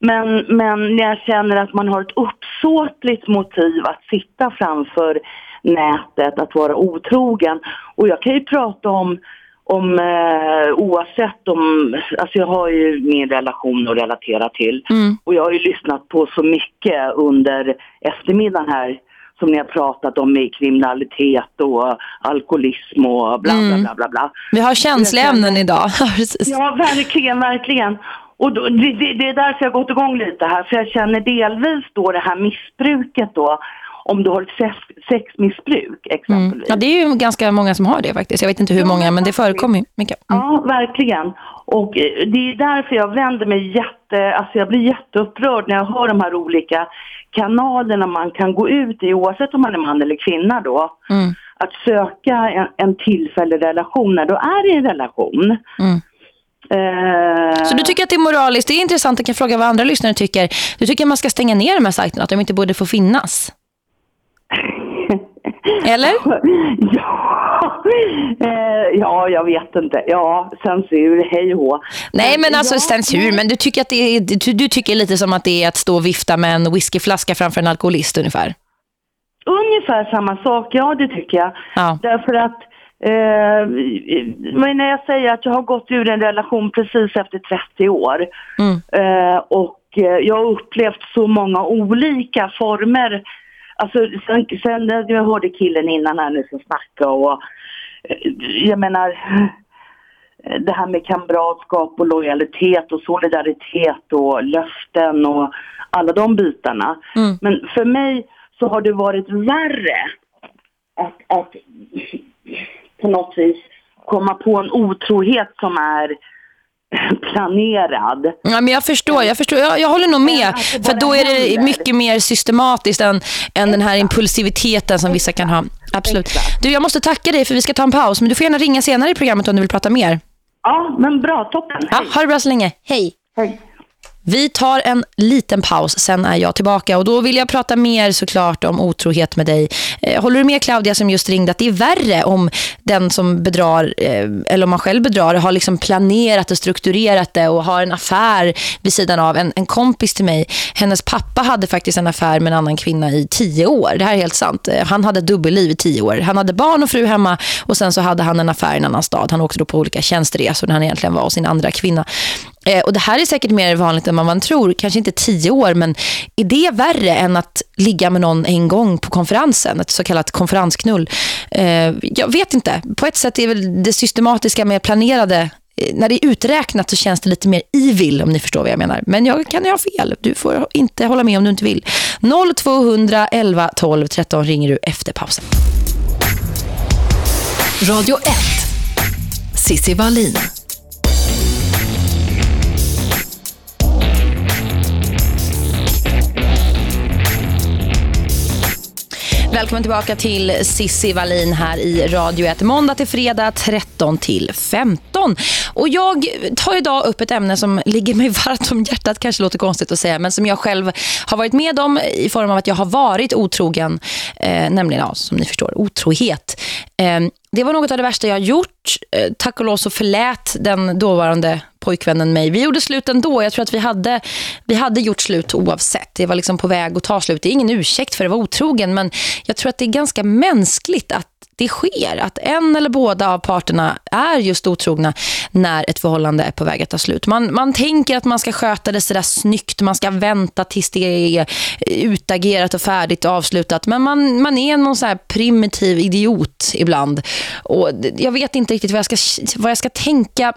Men, men när jag känner att man har ett uppsåtligt motiv att sitta framför nätet, att vara otrogen. Och jag kan ju prata om, om eh, oavsett om, alltså jag har ju min relation att relatera till. Mm. Och jag har ju lyssnat på så mycket under eftermiddagen här som ni har pratat om med kriminalitet och alkoholism och bla bla Mm. bla bla. bla. Vi har känsliga ämnen idag. Ja, verkligen, verkligen. Och då, det, det, det är därför jag har gått igång lite här, för jag känner delvis då det här missbruket då, om du har ett sex, sexmissbruk Mm. exempelvis. Ja, det är ju ganska många som har det faktiskt. Jag vet inte hur många, men det förekommer ju mycket. Mm. Ja, verkligen. Och eh, det är därför jag vänder mig jätte, alltså jag blir jätteupprörd när jag hör de här olika kanalerna man kan gå ut i, oavsett om man är man eller kvinna då. Mm. Att söka en, en tillfällig relation när du är i en relation. Mm. Eh, Så du tycker att det är moraliskt? Det är intressant, jag kan fråga vad andra lyssnare tycker. Du tycker att man ska stänga ner de här sajterna, att de inte borde få finnas? Eller? Ja, eh, ja, jag vet inte. Ja, censur, hej och hå. Nej, men alltså ja, censur. Men du tycker, att det är, du, du tycker lite som att det är att stå och vifta med en whiskyflaska framför en alkoholist ungefär. Ungefär samma sak, ja det tycker jag. Ja. Därför att eh, men när jag säger att jag har gått ur en relation precis efter 30 år Mm. eh, och jag har upplevt så många olika former Alltså sen, sen jag hörde killen innan här nu som snackade och eh, jag menar eh, det här med kamratskap och lojalitet och solidaritet och löften och alla de bitarna. Mm. Men för mig så har det varit värre att, att på något vis komma på en otrohet som är planerad. Ja, men jag förstår, jag förstår. Jag, jag håller nog med. det För då är det händer. mycket mer systematiskt än, än den här impulsiviteten som vissa kan ha. Absolut. Exakt. Du, jag måste tacka dig för vi ska ta en paus. Men du får gärna ringa senare i programmet om du vill prata mer. Ja, men bra, toppen. Ja, ha det bra så länge. Hej. Hej. Vi tar en liten paus, sen är jag tillbaka och då vill jag prata mer såklart om otrohet med dig. Eh, håller du med Claudia som just ringde att det är värre om den som bedrar, eh, eller om man själv bedrar, har liksom planerat och strukturerat det och har en affär vid sidan av. En, en kompis till mig, hennes pappa hade faktiskt en affär med en annan kvinna i tio år. Det här är helt sant. Eh, han hade dubbelliv i tio år. Han hade barn och fru hemma och sen så hade han en affär i en annan stad. Han åkte då på olika tjänsteresor när han egentligen var hos sin andra kvinna. Eh, och det här är säkert mer vanligt än vad man tror. Kanske inte tio år, men är det värre än att ligga med någon en gång på konferensen? Ett så kallat konferensknull. Eh, jag vet inte. På ett sätt är väl det systematiska med planerade eh, när det är uträknat så känns det lite mer evil om ni förstår vad jag menar. Men jag kan ju ha fel. Du får inte hålla med om du inte vill. 0200 11 12 13 ringer du efter pausen. Radio 1. Sissi Wallin. Välkommen tillbaka till Sissi Wallin här i Radio 1. Måndag till fredag 13 till 15. Och jag tar idag upp ett ämne som ligger mig varmt om hjärtat, kanske låter konstigt att säga, men som jag själv har varit med om i form av att jag har varit otrogen, eh, nämligen ja, som ni förstår, otrohet. Eh, det var något av det värsta jag gjort. Eh, tack och lov så förlät den dåvarande pojkvännen mig. Vi gjorde slut ändå. Jag tror att vi hade, vi hade gjort slut oavsett. Det var liksom på väg att ta slut. Det är ingen ursäkt för att vara otrogen. Men jag tror att det är ganska mänskligt att det sker. Att en eller båda av parterna är just otrogna när ett förhållande är på väg att ta slut. Man, man tänker att man ska sköta det sådär snyggt. Man ska vänta tills det är utagerat och färdigt och avslutat. Men man, man är någon så här primitiv idiot ibland. Och jag vet inte riktigt vad jag ska, vad jag ska tänka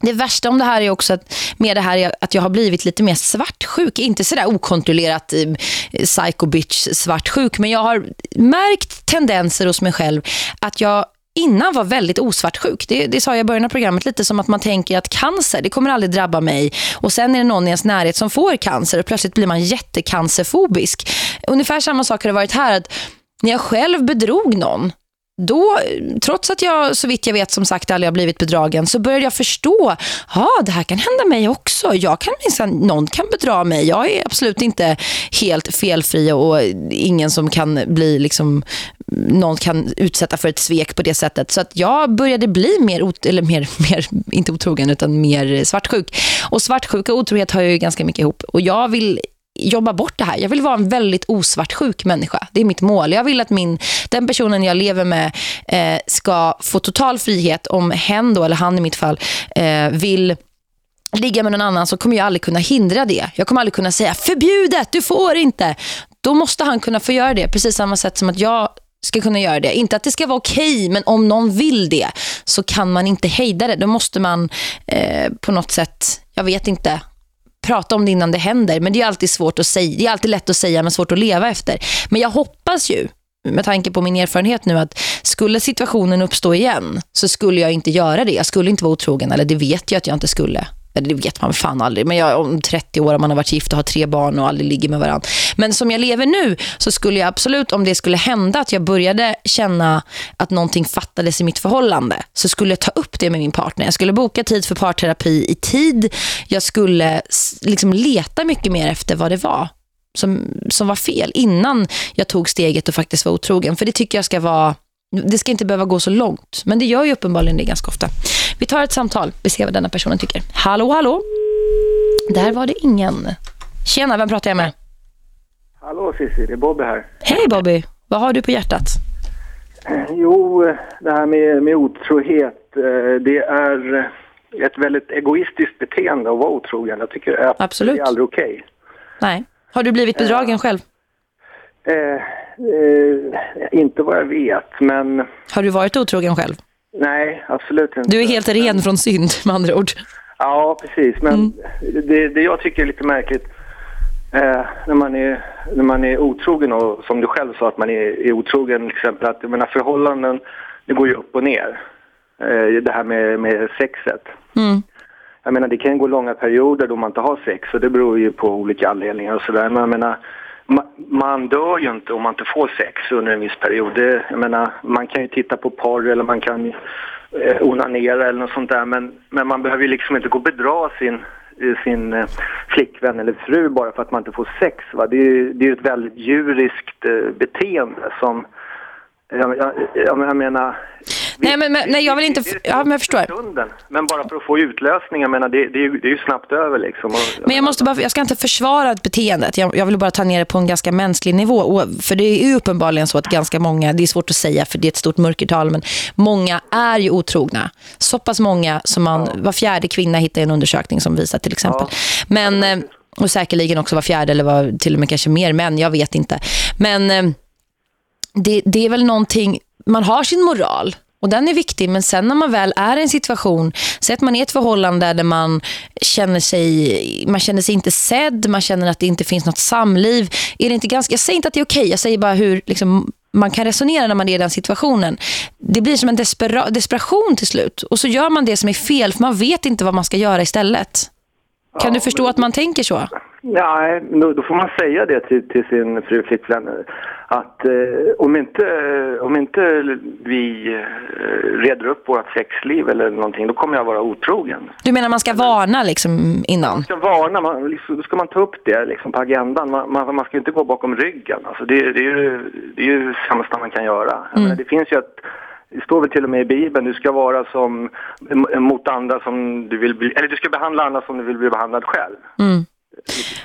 det värsta om det här är också att med det här är att jag har blivit lite mer svartsjuk. Inte sådär okontrollerat eh, psycho bitch svartsjuk. Men jag har märkt tendenser hos mig själv att jag innan var väldigt osvartsjuk. Det, det sa jag i början av programmet lite som att man tänker att cancer, det kommer aldrig drabba mig. Och sen är det någon i ens närhet som får cancer och plötsligt blir man jättecancerfobisk. Ungefär samma sak har det varit här att när jag själv bedrog någon då, trots att jag så vitt jag vet som sagt aldrig har blivit bedragen så började jag förstå, ja det här kan hända mig också. Jag kan minsann, någon kan bedra mig. Jag är absolut inte helt felfri och ingen som kan bli liksom någon kan utsätta för ett svek på det sättet. Så att jag började bli mer, eller mer, mer inte otrogen utan mer svartsjuk. Och svartsjuka och otrohet har ju ganska mycket ihop. Och jag vill jobba bort det här. Jag vill vara en väldigt osvartsjuk människa. Det är mitt mål. Jag vill att min, den personen jag lever med eh, ska få total frihet om hen då, eller han i mitt fall, eh, vill ligga med någon annan så kommer jag aldrig kunna hindra det. Jag kommer aldrig kunna säga förbjudet, du får inte. Då måste han kunna få göra det. Precis samma sätt som att jag ska kunna göra det. Inte att det ska vara okej, men om någon vill det så kan man inte hejda det. Då måste man eh, på något sätt, jag vet inte, prata om det innan det händer. Men det är alltid svårt att säga. Det är alltid lätt att säga men svårt att leva efter. Men jag hoppas ju med tanke på min erfarenhet nu att skulle situationen uppstå igen så skulle jag inte göra det. Jag skulle inte vara otrogen eller det vet jag att jag inte skulle. Det vet man fan aldrig. Men jag, om 30 år om man har varit gift och har tre barn och aldrig ligger med varandra. Men som jag lever nu så skulle jag absolut, om det skulle hända att jag började känna att någonting fattades i mitt förhållande så skulle jag ta upp det med min partner. Jag skulle boka tid för parterapi i tid. Jag skulle liksom leta mycket mer efter vad det var som, som var fel innan jag tog steget och faktiskt var otrogen. För det tycker jag ska vara det ska inte behöva gå så långt. Men det gör ju uppenbarligen det ganska ofta. Vi tar ett samtal. Vi ser vad denna personen tycker. Hallå, hallå. Där var det ingen. Tjena, vem pratar jag med? Hallå Cissi, det är Bobby här. Hej Bobby. Vad har du på hjärtat? Jo, det här med, med otrohet, eh, det är ett väldigt egoistiskt beteende att vara otrogen. Jag tycker att Absolut. det är aldrig okej. Nej. Har du blivit bedragen själv? Eh, eh, inte vad jag vet, men Har du varit otrogen själv? Nej, absolut inte. Du är helt ren från synd med andra ord. Ja, precis. Men Mm. det, det jag tycker är lite märkligt eh, när, man är, när man är otrogen och som du själv sa att man är, är otrogen till exempel att jag menar, förhållanden det går ju upp och ner. Eh, det här med, med sexet. Mm. Jag menar det kan gå långa perioder då man inte har sex och det beror ju på olika anledningar och sådär. Men jag menar man dör ju inte om man inte får sex under en viss period. Det, jag menar man kan ju titta på porr eller man kan eh, onanera eller något sånt där men, men man behöver ju liksom inte gå och bedra sin eh, sin eh, flickvän eller fru bara för att man inte får sex. Va? Det, är, ju- det är ju ett väldigt djuriskt eh, beteende som jag, jag, jag, jag menar... Nej, men- men- nej, jag vill inte- ja, men jag förstår. stunden. Men bara för att få utlösning, jag menar, det, det, är, ju, det är ju snabbt över liksom. Men jag, måste bara, jag ska inte försvara beteendet. Jag, jag vill bara ta ner det på en ganska mänsklig nivå. Och, för det är ju uppenbarligen så att ganska många, det är svårt att säga för det är ett stort mörkertal, men många är ju otrogna. Så pass många som man, var fjärde kvinna hittar i en undersökning som visar till exempel. Men, eh, och säkerligen också var fjärde eller var till och med kanske mer män, jag vet inte. Men eh, det, det är väl någonting, man har sin moral och den är viktig men sen när man väl är i en situation, så att man är i ett förhållande där man känner sig man känner sig inte sedd, man känner att det inte finns något samliv, är det inte ganska, jag säger inte att det är okej, jag säger bara hur liksom, man kan resonera när man är i den situationen. Det blir som en despera, desperation till slut och så gör man det som är fel för man vet inte vad man ska göra istället. Kan du förstå att man tänker så? Ja, då, får man säga det till, till sin fru flickvän att eh, om, inte, om inte vi eh, reder upp vårt sexliv eller någonting, då kommer jag vara otrogen. Du menar man ska varna liksom innan? Man ska varna, man, liksom, då ska man ta upp det liksom, på agendan. Man, man, man ska inte gå bakom ryggen. Alltså, det, det, är ju, det är ju det sämsta man kan göra. Jag menar, det finns ju att det står väl till och med i Bibeln, du ska vara som mot andra som du vill bli, eller du ska behandla andra som du vill bli behandlad själv.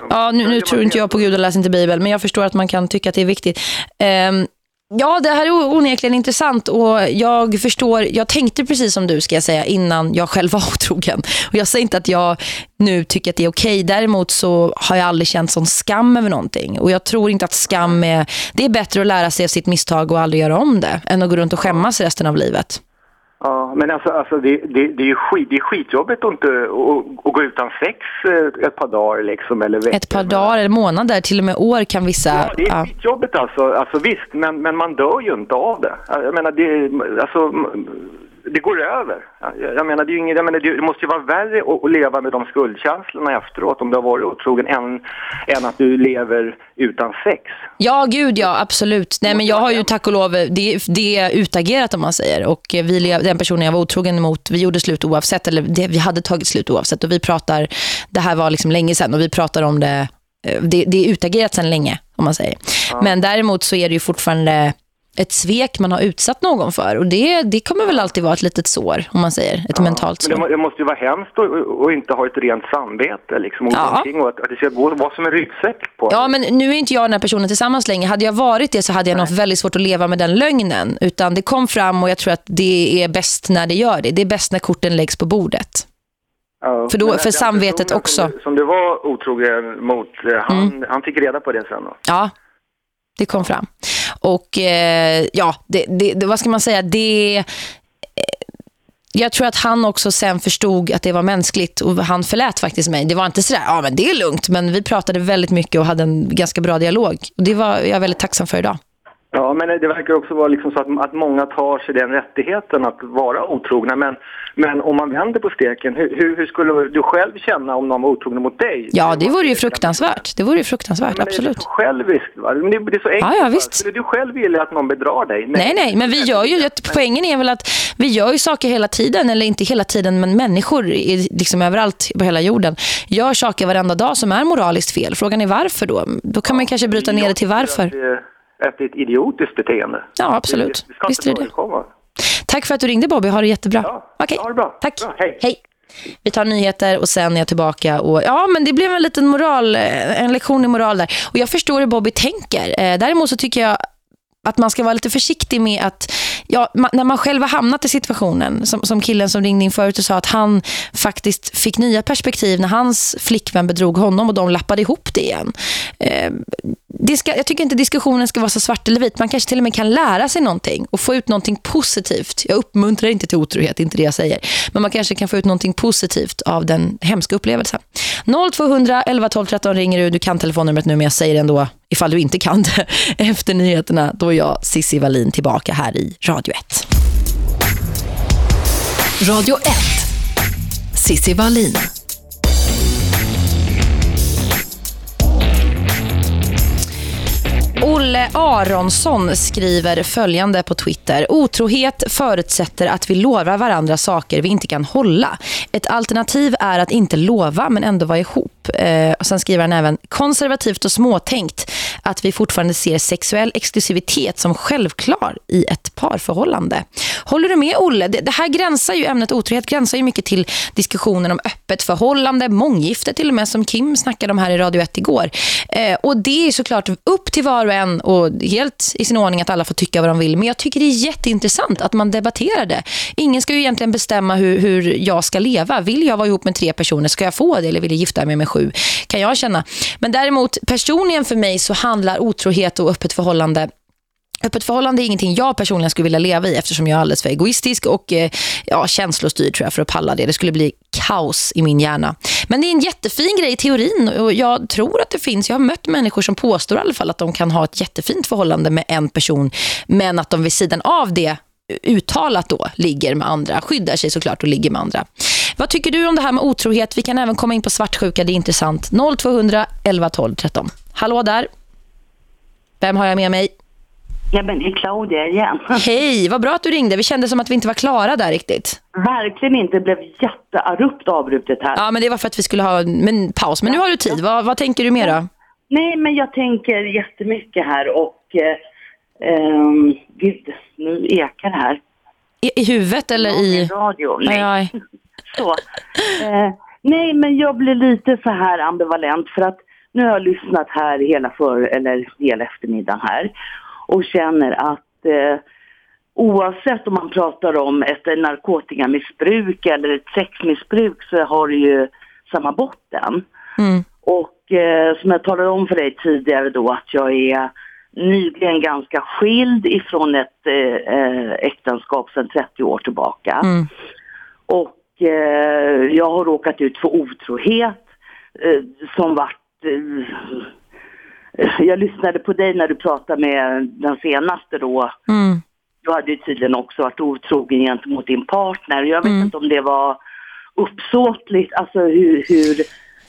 Ja, nu, nu tror inte jag på Gud och läser inte Bibeln, men jag förstår att man kan tycka att det är viktigt. Ehm, ja, det här är onekligen intressant och jag förstår, jag tänkte precis som du ska jag säga innan jag själv var otrogen. Och jag säger inte att jag nu tycker att det är okej, däremot så har jag aldrig känt sån skam över någonting. Och jag tror inte att skam är, det är bättre att lära sig av sitt misstag och aldrig göra om det, än att gå runt och skämmas resten av livet. Ja, men alltså, alltså det, det, det är ju skit, det är skitjobbigt att inte att, att gå utan sex eh, ett par dagar liksom, eller veckor. Ett par dagar eller månader, till och med år kan vissa... Ja, det är ja. skitjobbigt alltså, alltså visst, men, men man dör ju inte av det. Jag menar, det, alltså, det går över. Jag, menar, det, är ju inget, jag menar, det måste ju vara värre att, leva med de skuldkänslorna efteråt om du har varit otrogen än, än att du lever utan sex. Ja, gud ja, absolut. Nej, men jag har ju tack och lov, det, det är utagerat om man säger. Och vi, den personen jag var otrogen mot, vi gjorde slut oavsett, eller det, vi hade tagit slut oavsett. Och vi pratar, det här var liksom länge sedan och vi pratar om det, eh, det, det är utagerat sedan länge om man säger. Men däremot så är det ju fortfarande ett svek man har utsatt någon för. Och det, det kommer väl alltid vara ett litet sår, om man säger. Ett mentalt Men det, sår. må- det måste ju vara hemskt att inte ha ett rent samvete liksom, och Ja. och att, att det ska gå, vara som en ryggsäck på Ja, men nu är inte jag den här personen tillsammans längre. Hade jag varit det så hade jag nog väldigt svårt att leva med den lögnen. Utan det kom fram och jag tror att det är bäst när det gör det. Det är bäst när korten läggs på bordet. Ja, För då- för samvetet också. Mm. Som du, som du var otrogen mot, eh, han, han fick reda på det sen då? Ja, det kom fram. Och eh, ja, det, det, det, vad ska man säga? Det... eh, Jag tror att han också sen förstod att det var mänskligt och han förlät faktiskt mig. Det var inte sådär, ja men det är lugnt. Men vi pratade väldigt mycket och hade en ganska bra dialog. Och det var jag väldigt tacksam för idag. Ja, men det verkar också vara liksom så att, att många tar sig den rättigheten att vara otrogna. Men, men om man vänder på steken, hur, hur, skulle du själv känna om någon var otrogen mot dig? Ja, det vore ju fruktansvärt. Det vore ju fruktansvärt, Men Det är absolut. så själviskt, va? Men det, är så enkelt. Ja, ja, visst. Skulle du själv vilja att någon bedrar dig? Nej, nej, men vi gör ju, poängen är väl att vi gör ju saker hela tiden, eller inte hela tiden, men människor i- liksom överallt på hela jorden gör saker varenda dag som är moraliskt fel. Frågan är varför då? Då kan man kanske bryta ner det till varför. Efter ett idiotiskt beteende. Ja, absolut. Det, det ska Visst är det förekomma. Tack för att du ringde Bobby, ha det jättebra. Ja, Okej, ha det bra. tack. Bra, hej. hej. Vi tar nyheter och sen är jag tillbaka. Och, ja, men det blev en liten moral, en lektion i moral där. Och jag förstår hur Bobby tänker. Eh, däremot så tycker jag att man ska vara lite försiktig med att ja, man, när man själv har hamnat i situationen, som, som killen som ringde in förut och sa att han faktiskt fick nya perspektiv när hans flickvän bedrog honom och de lappade ihop det igen. Eh, det ska, jag tycker inte diskussionen ska vara så svart eller vit. Man kanske till och med kan lära sig någonting och få ut någonting positivt. Jag uppmuntrar inte till otrohet, inte det jag säger. Men man kanske kan få ut någonting positivt av den hemska upplevelsen. 0200 11 12 13 ringer du. Du kan telefonnumret nu men jag säger det ändå ifall du inte kan det. Efter nyheterna då är jag Sissi Wallin tillbaka här i Radio 1. Radio 1. Sissi Wallin. Olle Aronsson skriver följande på Twitter. Otrohet förutsätter att vi lovar varandra saker vi inte kan hålla. Ett alternativ är att inte lova men ändå vara ihop. Eh, och sen skriver han även konservativt och småtänkt att vi fortfarande ser sexuell exklusivitet som självklar i ett parförhållande. Håller du med Olle? Det, det här gränsar ju, ämnet otrohet gränsar ju mycket till diskussionen om öppet förhållande, månggifte till och med som Kim snackade om här i Radio 1 igår. Eh, och det är såklart upp till var och en och helt i sin ordning att alla får tycka vad de vill. Men jag tycker det är jätteintressant att man debatterar det. Ingen ska ju egentligen bestämma hur, hur jag ska leva. Vill jag vara ihop med tre personer? Ska jag få det eller vill jag gifta mig med sju? Kan jag känna. Men däremot personligen för mig så handlar otrohet och öppet förhållande Öppet förhållande är ingenting jag personligen skulle vilja leva i eftersom jag är alldeles för egoistisk och eh, ja, känslostyrd tror jag för att palla det. Det skulle bli kaos i min hjärna. Men det är en jättefin grej i teorin och jag tror att det finns. Jag har mött människor som påstår i alla fall att de kan ha ett jättefint förhållande med en person men att de vid sidan av det uttalat då ligger med andra. Skyddar sig såklart och ligger med andra. Vad tycker du om det här med otrohet? Vi kan även komma in på svartsjuka, det är intressant. 0200 11 12 13. Hallå där. Vem har jag med mig? Ja, men det är Claudia igen. Hej, vad bra att du ringde. Vi kände som att vi inte var klara där riktigt. Verkligen inte. Det blev jätteabrupt avbrutet här. Ja, men det var för att vi skulle ha en paus. Men nu har du tid. Vad, vad tänker du mer då? Nej, men jag tänker jättemycket här och... Eh, ehm, gud, nu ekar det här. I, i huvudet eller i... radio? Nej. Aj, aj. Så. Eh, nej, men jag blir lite så här ambivalent för att nu har jag lyssnat här hela för eller hela eftermiddagen här och känner att eh, oavsett om man pratar om ett narkotikamissbruk eller ett sexmissbruk så har det ju samma botten. Mm. Och eh, som jag talade om för dig tidigare då att jag är nyligen ganska skild ifrån ett eh, eh, äktenskap sedan 30 år tillbaka. Mm. Och eh, jag har råkat ut för otrohet eh, som vart... Jag lyssnade på dig när du pratade med den senaste då. Mm. Du hade ju tydligen också varit otrogen gentemot din partner. Jag vet Mm. inte om det var uppsåtligt, alltså hur... hur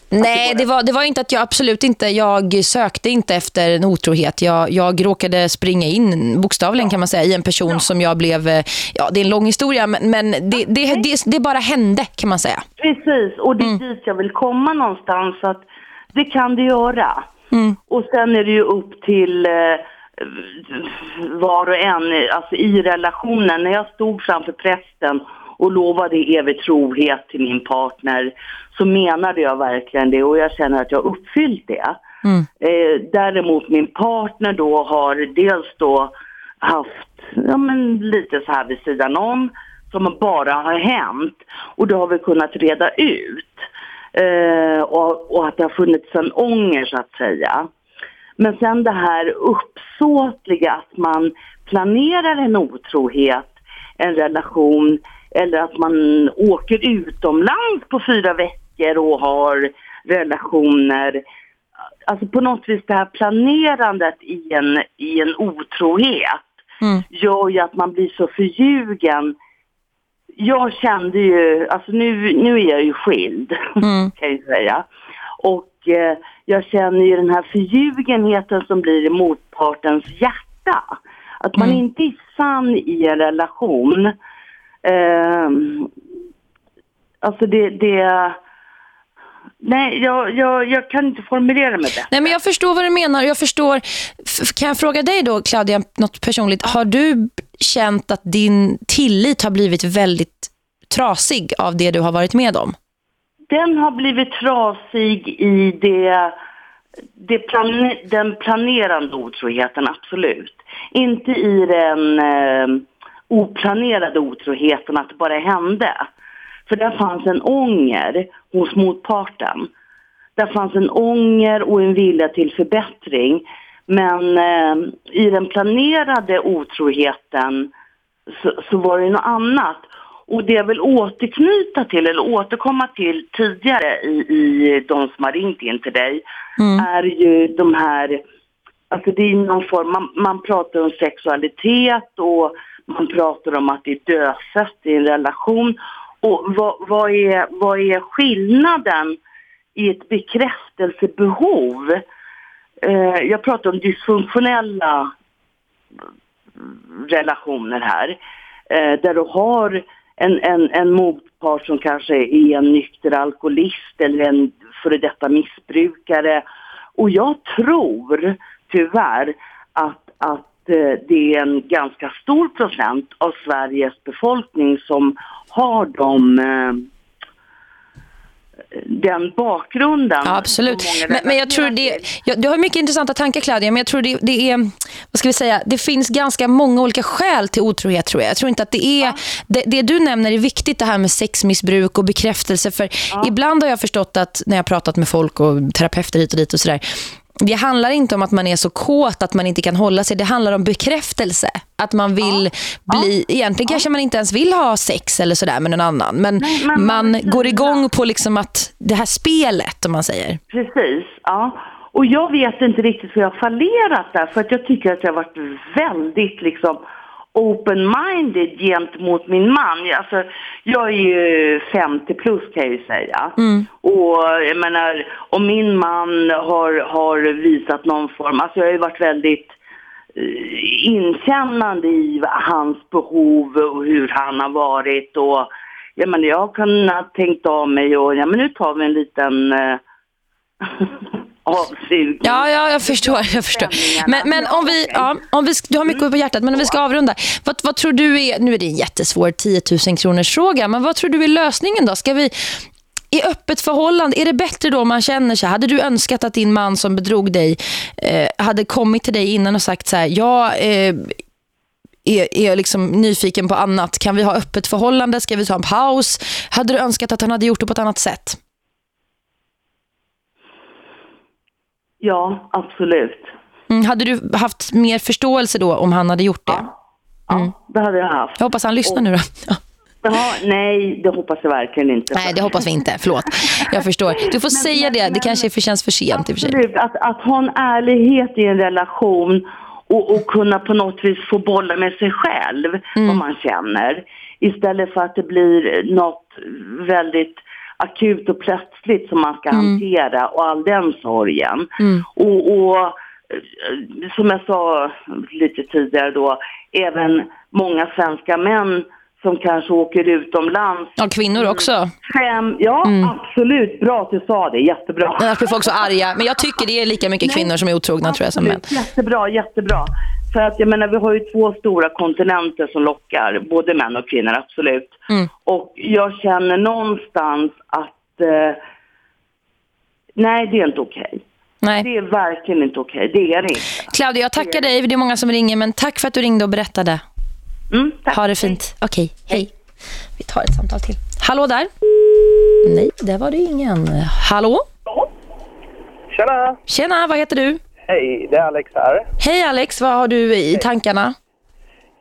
Nej, det var, det var inte att jag absolut inte, jag sökte inte efter en otrohet. Jag, jag råkade springa in, bokstavligen kan man säga, i en person som jag blev, eh, ja det är en lång historia, men, men det, det, det, det bara hände kan man säga. Precis, och det är dit jag vill komma någonstans. Att det kan det göra. Och sen är det ju upp till eh, var och en, alltså i relationen. När jag stod framför prästen och lovade evig trohet till min partner så menade jag verkligen det och jag känner att jag har uppfyllt det. Eh, däremot min partner då har dels då haft ja, men lite så här vid sidan om som bara har hänt och det har vi kunnat reda ut. Eh, och, och att det har funnits en ånger så att säga. Men sen det här uppsåtliga att man planerar en otrohet, en relation eller att man åker utomlands på fyra veckor och har relationer. Alltså på något vis det här planerandet i en, i en otrohet Mm. gör ju att man blir så förljugen. Jag kände ju, alltså nu, nu är jag ju skild Mm. kan jag säga. Och eh, jag känner ju den här förljugenheten som blir i motpartens hjärta. Att man Mm. inte är sann i en relation. Ehm, alltså det, det Nej, jag, jag, jag kan inte formulera mig bättre. Nej, men jag förstår vad du menar. Jag förstår. Kan jag fråga dig då, Claudia, något personligt? Har du känt att din tillit har blivit väldigt trasig av det du har varit med om? Den har blivit trasig i det, det plane, den planerande otroheten, absolut. Inte i den eh, oplanerade otroheten, att det bara hände. För där fanns en ånger hos motparten. Där fanns en ånger och en vilja till förbättring. Men eh, i den planerade otroheten så, så var det något annat. Och det jag vill återknyta till, eller återkomma till tidigare i, i de som har ringt in till dig, är ju de här, alltså det är någon form, man, man pratar om sexualitet och man pratar om att det är dödfött i en relation. Och vad, vad, är, vad är skillnaden i ett bekräftelsebehov? Eh, jag pratar om dysfunktionella relationer här. Eh, där du har en, en, en motpart som kanske är en nykter alkoholist eller en före detta missbrukare. Och jag tror tyvärr att, att det är en ganska stor procent av Sveriges befolkning som har de eh, den bakgrunden. Ja, absolut. Men, men jag tror det, relaterar till. ja, du har mycket intressanta tankar Claudia, men jag tror det, det är, vad ska vi säga, det finns ganska många olika skäl till otrohet tror jag. Jag tror inte att det är, det, det du nämner är viktigt det här med sexmissbruk och bekräftelse. För ibland har jag förstått att när jag har pratat med folk och terapeuter hit och dit och sådär, det handlar inte om att man är så kåt att man inte kan hålla sig. Det handlar om bekräftelse. Att man vill bli... Egentligen kanske man inte ens vill ha sex eller sådär med någon annan. Men, Nej, man man går igång på liksom att det här spelet, om man säger. Precis, ja. Och jag vet inte riktigt hur jag har fallerat där för att jag tycker att jag har varit väldigt liksom open-minded gentemot min man. Alltså, jag är ju 50 plus kan jag ju säga. Och jag menar, om min man har, har visat någon form, alltså jag har ju varit väldigt eh, inkännande i hans behov och hur han har varit och jag menar jag har kunnat tänkt av mig och ja men nu tar vi en liten eh, avsugning. Ja, ja, jag förstår. Jag förstår. Men, men om vi, ja, om vi, du har mycket på hjärtat, men om vi ska avrunda. Vad, vad tror du är, nu är det en jättesvår 10 000 kronors fråga, men vad tror du är lösningen då? Ska vi i öppet förhållande, är det bättre då man känner sig, hade du önskat att din man som bedrog dig eh, hade kommit till dig innan och sagt så här, jag eh, är, är liksom nyfiken på annat, kan vi ha öppet förhållande, ska vi ta en paus? Hade du önskat att han hade gjort det på ett annat sätt? Ja, absolut. Mm, hade du haft mer förståelse då om han hade gjort det? Ja, det hade jag haft. Jag hoppas han lyssnar nu då. Ja. Nej, det hoppas jag verkligen inte. Nej, det hoppas vi inte. Förlåt. Jag förstår. Du får säga det. Det kanske för känns för sent och. Absolut, att, att ha en ärlighet i en relation och, och kunna på något vis få bolla med sig själv Mm. vad man känner. Istället för att det blir något väldigt akut och plötsligt som man ska Mm. hantera och all den sorgen. Och, och eh, som jag sa lite tidigare då, även många svenska män som kanske åker utomlands Ja, kvinnor också. Fem, ja absolut. Bra att du sa det, jättebra. Annars blir folk så arga. Men jag tycker det är lika mycket kvinnor som är otrogna tror jag som män. Jättebra, jättebra. För att jag menar, vi har ju två stora kontinenter som lockar, både män och kvinnor, absolut. Mm. Och jag känner någonstans att eh, nej, det är inte okej. Nej. Det är verkligen inte okej, det är det inte. Claudia, jag tackar dig. Det är många som ringer, men tack för att du ringde och berättade. Mm, tack. Ha det fint. Okej, hej. Vi tar ett samtal till. Hallå där. Nej, där var det ingen. Hallå? Tjena! Tjena, vad heter du? Hej, det är Alex här. Hej Alex, vad har du i tankarna?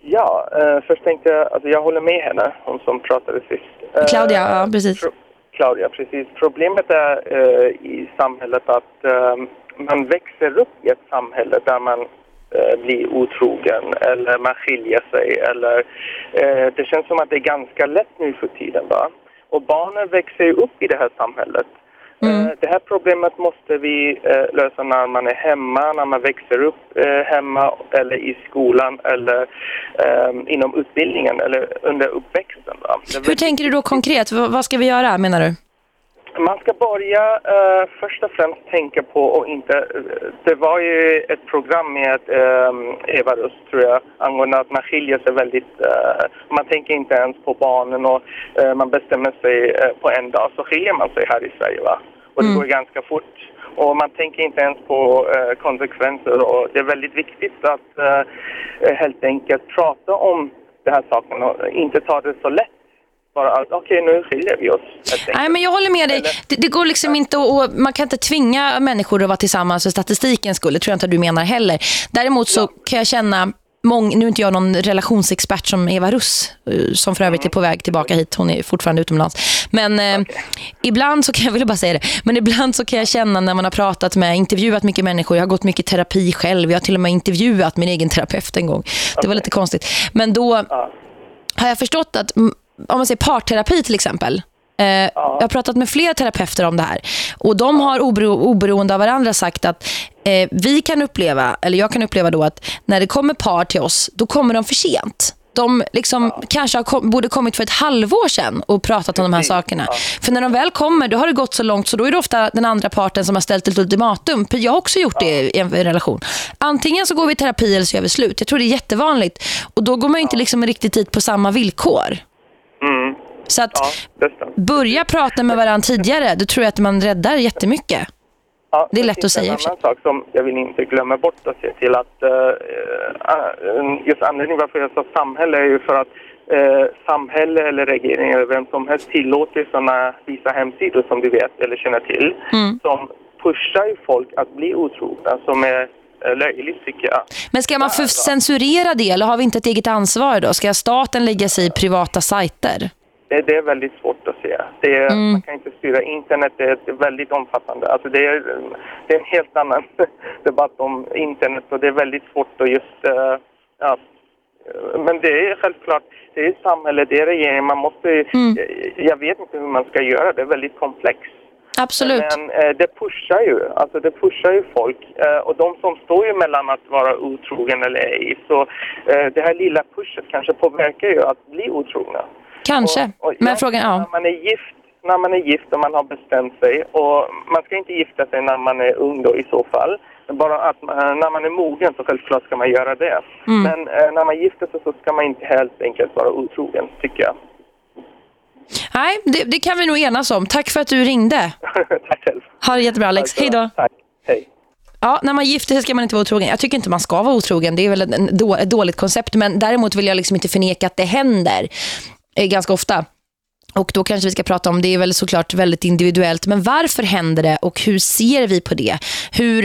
Ja, eh, först tänkte jag, alltså jag håller med henne, hon som pratade sist. Eh, Claudia, ja, precis. pro- Claudia, precis. Problemet är eh, i samhället att eh, man växer upp i ett samhälle där man eh, blir otrogen eller man skiljer sig eller eh, det känns som att det är ganska lätt nu för tiden va. Och barnen växer ju upp i det här samhället. Det här problemet måste vi eh, lösa när man är hemma, när man växer upp eh, hemma eller i skolan eller eh, inom utbildningen eller under uppväxten. Va? Hur tänker du då konkret? V- vad ska vi göra menar du? man ska börja eh, först och främst tänka på och inte... eh, det var ju ett program med eh, Eva Rust, tror jag, angående att man skiljer sig väldigt... eh, man tänker inte ens på barnen och eh, man bestämmer sig eh, på en dag så skiljer man sig här i Sverige. Va? Och det går ganska fort. Och man tänker inte ens på eh, konsekvenser och det är väldigt viktigt att eh, helt enkelt prata om den här saken och inte ta det så lätt. Bara att okej, nu skiljer vi oss. Nej, men jag håller med dig. Det, det går liksom inte att, man kan inte tvinga människor att vara tillsammans för statistikens skull. Det tror jag inte du menar heller. Däremot så kan jag känna Mång, nu är inte jag någon relationsexpert som Eva Russ, eh, som för övrigt är på väg tillbaka hit. Hon är fortfarande utomlands. Men eh, ibland så kan jag vilja bara säga det. Men ibland så kan jag känna när man har pratat med, intervjuat mycket människor. Jag har gått mycket terapi själv. Jag har till och med intervjuat min egen terapeut en gång. Det var lite konstigt. Men då har jag förstått att mm, om man säger parterapi till exempel. Eh, Jag har pratat med flera terapeuter om det här. Och de har obero, oberoende av varandra sagt att eh, vi kan uppleva, eller jag kan uppleva då att när det kommer par till oss, då kommer de för sent. De liksom kanske har kom, borde kommit för ett halvår sedan och pratat om de här sakerna. ja. För när de väl kommer, då har det gått så långt så då är det ofta den andra parten som har ställt ett ultimatum. För jag har också gjort det i en relation. Antingen så går vi i terapi eller så gör vi slut. Jag tror det är jättevanligt. Och då går man inte liksom riktigt dit på samma villkor. Mm. Så att Ja, börja prata med varandra tidigare, då tror jag att man räddar jättemycket. Ja, Det är lätt att säga En annan sak som jag vill inte glömma bort att se till att uh, just anledningen varför jag sa samhälle är ju för att uh, samhälle eller regering eller vem som helst tillåter sådana vissa hemsidor som vi vet eller känner till Mm. som pushar folk att bli otrogna som är löjligt tycker jag. Men ska man censurera det eller har vi inte ett eget ansvar då? Ska staten lägga sig i privata sajter? Det, det är väldigt svårt att se. Det är, Mm. Man kan inte styra. Internet är, det är väldigt omfattande. Alltså det, är, det är en helt annan debatt om internet och det är väldigt svårt att just... eh, ja, men det är självklart, det är samhället, det är regeringen. Man måste... Mm. Jag vet inte hur man ska göra. Det är väldigt komplext. Absolut. Men eh, det pushar ju, alltså det pushar ju folk. Eh, och de som står ju mellan att vara otrogen eller ej. Så eh, det här lilla pushet kanske påverkar ju att bli otrogna. Kanske. Och- och Men jag- frågan, ja. När man är gift, när man är gift och man har bestämt sig och man ska inte gifta sig när man är ung då i så fall. Bara att man, när man är mogen så självklart ska man göra det. Mm. Men eh, när man gifter sig så ska man inte helt enkelt vara otrogen, tycker jag. Nej, det, det kan vi nog enas om. Tack för att du ringde. Tack själv. Ha det jättebra Alex. Hej då. Tack. Hej. Ja, när man gifter sig ska man inte vara otrogen. Jag tycker inte man ska vara otrogen. Det är väl ett dåligt koncept. Men däremot vill jag liksom inte förneka att det händer eh, ganska ofta. Och då kanske vi ska prata om, det är väl såklart väldigt individuellt, men varför händer det och hur ser vi på det? Hur,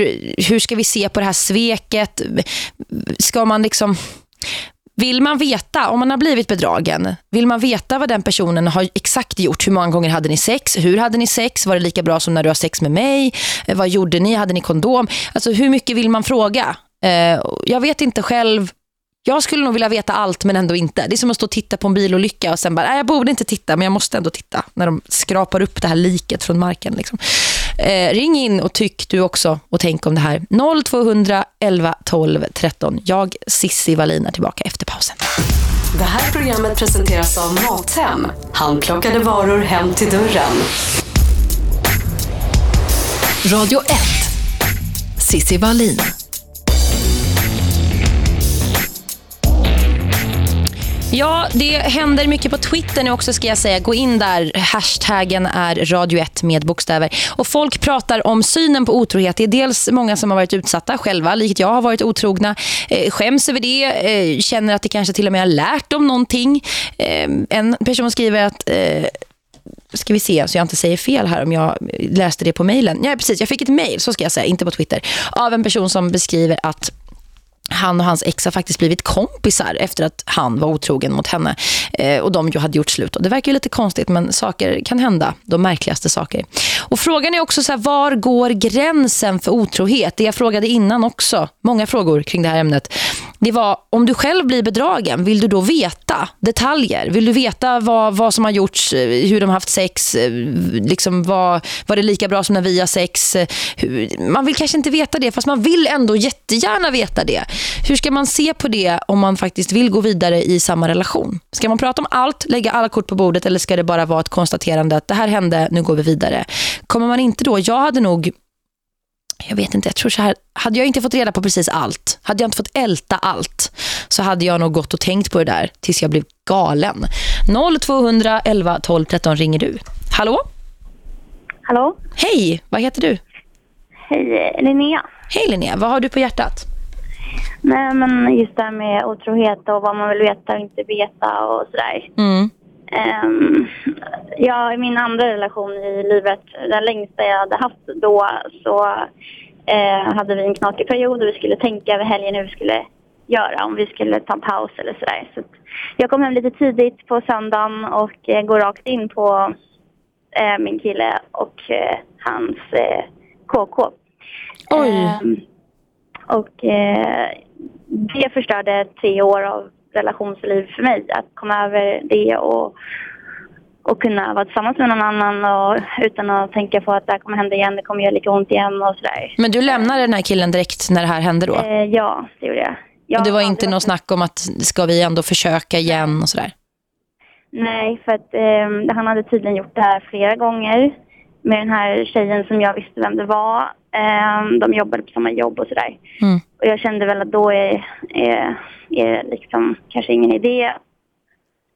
hur ska vi se på det här sveket? Ska man liksom... Vill man veta, om man har blivit bedragen, vill man veta vad den personen har exakt gjort? Hur många gånger hade ni sex? Hur hade ni sex? Var det lika bra som när du har sex med mig? Eh, vad gjorde ni? Hade ni kondom? Alltså hur mycket vill man fråga? Eh, jag vet inte själv. Jag skulle nog vilja veta allt men ändå inte. Det är som att stå och titta på en bilolycka och sen bara, nej jag borde inte titta men jag måste ändå titta. När de skrapar upp det här liket från marken. Liksom. Eh, ring in och tyck du också och tänk om det här. 0200 11 12 13. Jag, Sissi Wallin, är tillbaka efter pausen. Det här programmet presenteras av Mathem. Handplockade varor hem till dörren. Radio 1. Sissi Wallin. Ja, det händer mycket på Twitter nu också ska jag säga. Gå in där. Hashtaggen är Radio 1 med bokstäver. Och folk pratar om synen på otrohet. Det är dels många som har varit utsatta själva, likt jag har varit otrogna. Eh, skäms över det. Eh, känner att det kanske till och med har lärt dem någonting. Eh, en person skriver att... Eh, ska vi se så jag inte säger fel här om jag läste det på mejlen. Ja, precis. Jag fick ett mejl, så ska jag säga, inte på Twitter, av en person som beskriver att han och hans ex har faktiskt blivit kompisar efter att han var otrogen mot henne. Eh, och de ju hade gjort slut. Och det verkar ju lite konstigt men saker kan hända. De märkligaste saker. Och frågan är också så här, var går gränsen för otrohet? Det jag frågade innan också. Många frågor kring det här ämnet. Det var, om du själv blir bedragen, vill du då veta detaljer? Vill du veta vad, vad som har gjorts, eh, hur de har haft sex? Eh, liksom vad, var det lika bra som när vi har sex? Eh, man vill kanske inte veta det, fast man vill ändå jättegärna veta det. Hur ska man se på det om man faktiskt vill gå vidare i samma relation? Ska man prata om allt, lägga alla kort på bordet eller ska det bara vara ett konstaterande att det här hände, nu går vi vidare? Kommer man inte då, jag hade nog jag vet inte, jag tror så här, hade jag inte fått reda på precis allt, hade jag inte fått älta allt, så hade jag nog gått och tänkt på det där tills jag blev galen. 0200 11 12 13 ringer du. Hallå? Hallå? Hej, vad heter du? Hej, Linnea. Hej Linnea, vad har du på hjärtat? Nej, men just det här med otrohet och vad man vill veta och inte veta och sådär. Mm. Um, ja, i min andra relation i livet, den längsta jag hade haft då, så eh, hade vi en knakig period och vi skulle tänka över helgen hur vi skulle göra, om vi skulle ta en paus eller sådär. Så jag kom hem lite tidigt på söndagen och eh, går rakt in på eh, min kille och hans KK. Oj. Ehm, och det förstörde tre år av relationsliv för mig. Att komma över det och, och kunna vara tillsammans med någon annan och, utan att tänka på att det här kommer hända igen, det kommer göra lika ont igen och sådär. Men du lämnade den här killen direkt när det här hände då? Eh, ja, det gjorde jag. jag och det var inte aldrig något snack om att ska vi ändå försöka igen och sådär? Nej, för att eh, han hade tydligen gjort det här flera gånger med den här tjejen som jag visste vem det var. Eh, de jobbade på samma jobb och sådär. Mm. Och jag kände väl att då är, är, är liksom kanske ingen idé.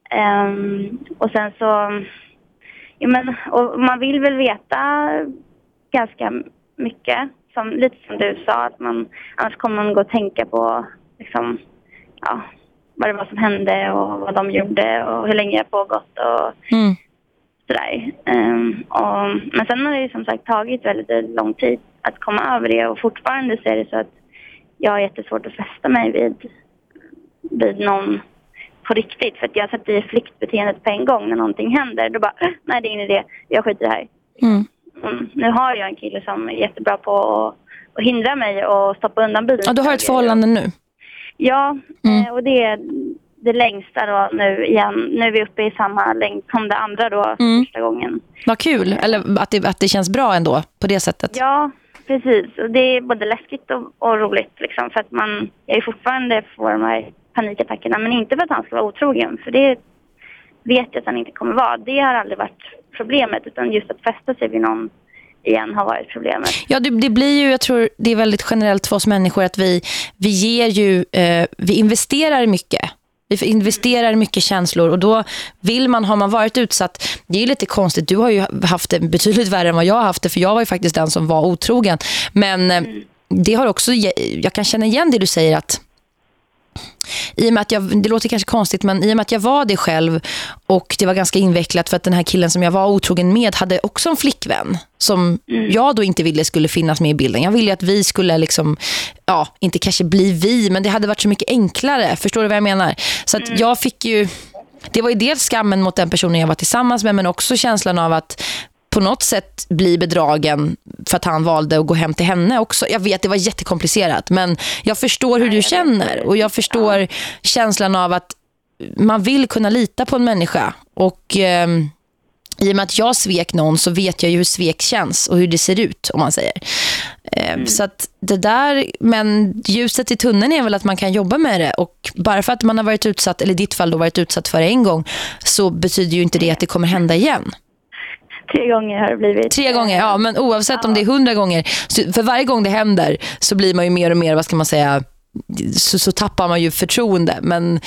Ehm, och sen så, ja men, och man vill väl veta ganska mycket. Som, lite som du sa, att man, annars kommer man gå och tänka på liksom, ja, vad det var som hände och vad de gjorde och hur länge det har pågått och Mm. sådär. Ehm, och, men sen har det ju som sagt tagit väldigt lång tid att komma över det och fortfarande så är det så att jag har jättesvårt att fästa mig vid, vid någon på riktigt. För att jag sätter i flyktbeteendet på en gång när någonting händer. Då bara, "Äh, nej det är ingen idé, jag skiter i det här. Mm. Mm. Nu har jag en kille som är jättebra på att, att hindra mig och stoppa undan bilen. Ja, du har ett förhållande nu? Ja, Mm. eh, och det är det längsta då nu igen. Nu är vi uppe i samma längd som det andra då Mm. första gången. Vad kul. Eller att det, att det känns bra ändå på det sättet. Ja, precis. Och det är både läskigt och, och roligt liksom. För att man, jag är fortfarande får de här panikattackerna. Men inte för att han ska vara otrogen. För det vet jag att han inte kommer vara. Det har aldrig varit problemet. Utan just att fästa sig vid någon igen har varit problemet. Ja, det, det blir ju, jag tror det är väldigt generellt för oss människor att vi, vi ger ju, eh, vi investerar mycket. Vi investerar mycket känslor och då vill man, har man varit utsatt, det är ju lite konstigt, du har ju haft det betydligt värre än vad jag har haft det, för jag var ju faktiskt den som var otrogen. Men eh, det har också, jag kan känna igen det du säger att i och med att jag, det låter kanske konstigt men i och med att jag var det själv och det var ganska invecklat för att den här killen som jag var otrogen med hade också en flickvän som jag då inte ville skulle finnas med i bilden. Jag ville att vi skulle liksom, ja, inte kanske bli vi men det hade varit så mycket enklare. Förstår du vad jag menar? Så att jag fick ju, det var ju dels skammen mot den personen jag var tillsammans med men också känslan av att på något sätt bli bedragen för att han valde att gå hem till henne också. Jag vet, det var jättekomplicerat men jag förstår hur du känner och jag förstår känslan av att man vill kunna lita på en människa och ehm, i och med att jag svek någon så vet jag ju hur svek känns och hur det ser ut om man säger. Ehm, Så att det där, men ljuset i tunneln är väl att man kan jobba med det och bara för att man har varit utsatt, eller i ditt fall då varit utsatt för det en gång så betyder ju inte det att det kommer hända igen. Tre gånger har det blivit. Tre gånger, ja men oavsett om det är hundra gånger för varje gång det händer så blir man ju mer och mer, vad ska man säga så, så tappar man ju förtroende men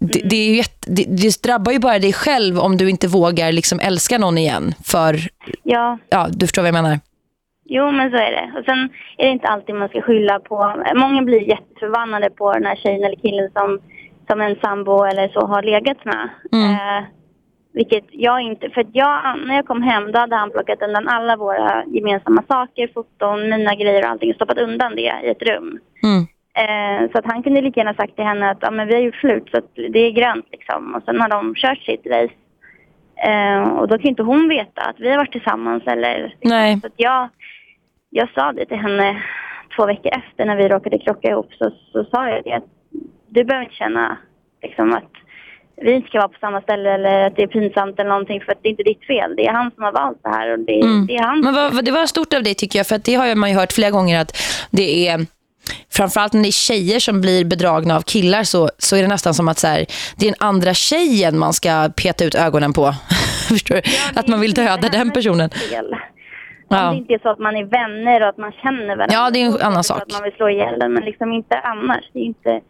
det, det, är ju jätte, det, det drabbar ju bara dig själv om du inte vågar liksom älska någon igen för, Ja, ja du förstår vad jag menar Jo, men så är det. Och sen är det inte alltid man ska skylla på... Många blir jätteförbannade på den här tjejen eller killen som, som en sambo eller så har legat med. Mm. Eh, vilket jag inte... För jag, när jag kom hem då hade han plockat undan alla våra gemensamma saker, foton, mina grejer och allting och stoppat undan det i ett rum. mm. Eh, så att han kunde lika gärna sagt till henne att ja, men vi har gjort slut så det är grönt liksom. Och sen har de kört sitt race. Eh, och då kan inte hon veta att vi har varit tillsammans eller... liksom. Nej. Så att jag, jag sa det till henne två veckor efter när vi råkade krocka ihop så, så sa jag det att du behöver inte känna liksom att vi inte ska vara på samma ställe eller att det är pinsamt eller någonting för att det är inte ditt fel. Det är han som har valt det här och det, Mm. det är han Men vad, det var stort av dig tycker jag för att det har man ju hört flera gånger att det är framförallt när det är tjejer som blir bedragna av killar så, så är det nästan som att så här, det är den andra tjejen man ska peta ut ögonen på. Förstår du? Ja, att man vill döda den personen. fel. Ja. Om det inte är så att man är vänner och att man känner varandra. Ja, det är en annan sak. Att man vill slå ihjäl den, men liksom inte annars. Det är inte,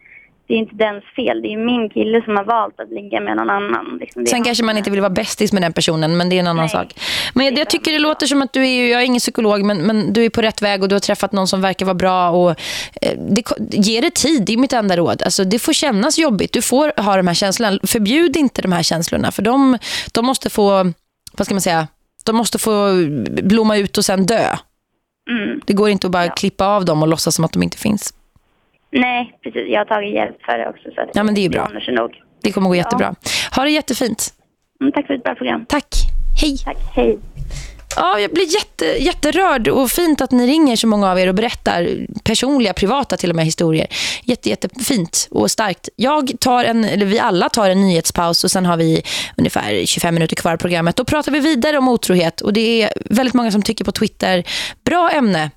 det är inte dens fel. Det är min kille som har valt att ligga med någon annan. Liksom, Sen kanske man inte vill vara bästis med den personen, men det är en annan Nej. sak. Men jag, jag, tycker det låter som att du är, jag är ingen psykolog, men, men du är på rätt väg och du har träffat någon som verkar vara bra. Och, eh, det, ge det tid, det är mitt enda råd. Alltså, det får kännas jobbigt. Du får ha de här känslorna. Förbjud inte de här känslorna, för de, de måste få, vad ska man säga, de måste få blomma ut och sen dö. Mm. Det går inte att bara ja. klippa av dem och låtsas som att de inte finns. Nej, precis. Jag har tagit hjälp för det också. Så ja, men det är bra. Det kommer gå ja. jättebra. Ha det jättefint. Mm, tack för ett bra program. Tack. Hej. Tack. Hej. Ja, jag blir jätte, jätterörd och fint att ni ringer så många av er och berättar personliga, privata till och med historier. Jätte, jättefint och starkt. Jag tar en, eller vi alla tar en nyhetspaus och sen har vi ungefär 25 minuter kvar i programmet. Då pratar vi vidare om otrohet och det är väldigt många som tycker på Twitter, bra ämne,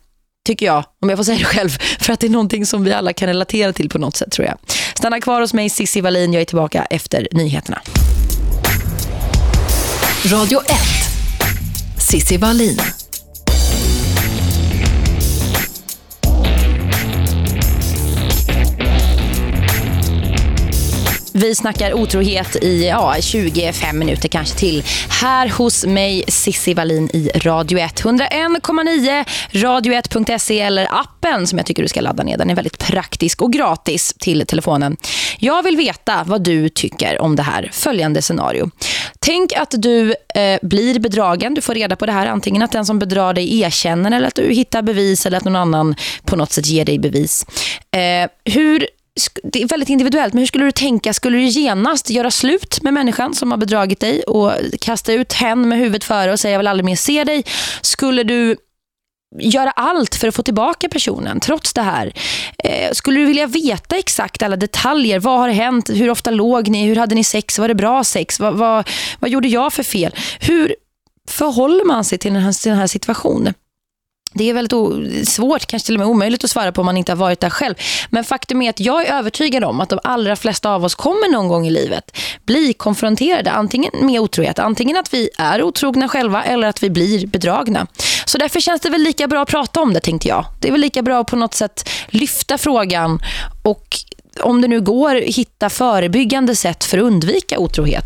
tycker jag, om jag får säga det själv, för att det är någonting som vi alla kan relatera till på något sätt tror jag. Stanna kvar hos mig, Sissi Wallin. Jag är tillbaka efter nyheterna. Radio 1. Sissi Wallin. Vi snackar otrohet i ja, 25 minuter kanske till. Här hos mig Sissi Wallin i Radio 1. 101,9 radio1.se eller appen som jag tycker du ska ladda ner. Den är väldigt praktisk och gratis till telefonen. Jag vill veta vad du tycker om det här följande scenario. Tänk att du eh, blir bedragen. Du får reda på det här. Antingen att den som bedrar dig erkänner eller att du hittar bevis eller att någon annan på något sätt ger dig bevis. Eh, hur det är väldigt individuellt, men hur skulle du tänka? Skulle du genast göra slut med människan som har bedragit dig och kasta ut hen med huvudet före och säga jag vill aldrig mer se dig? Skulle du göra allt för att få tillbaka personen trots det här? Eh, skulle du vilja veta exakt alla detaljer? Vad har hänt? Hur ofta låg ni? Hur hade ni sex? Var det bra sex? Vad, vad, vad gjorde jag för fel? Hur förhåller man sig till den här, till den här situationen? Det är väldigt svårt, kanske till och med omöjligt att svara på om man inte har varit där själv. Men faktum är att jag är övertygad om att de allra flesta av oss kommer någon gång i livet bli konfronterade antingen med otrohet, antingen att vi är otrogna själva eller att vi blir bedragna. Så därför känns det väl lika bra att prata om det tänkte jag. Det är väl lika bra att på något sätt lyfta frågan och om det nu går hitta förebyggande sätt för att undvika otrohet.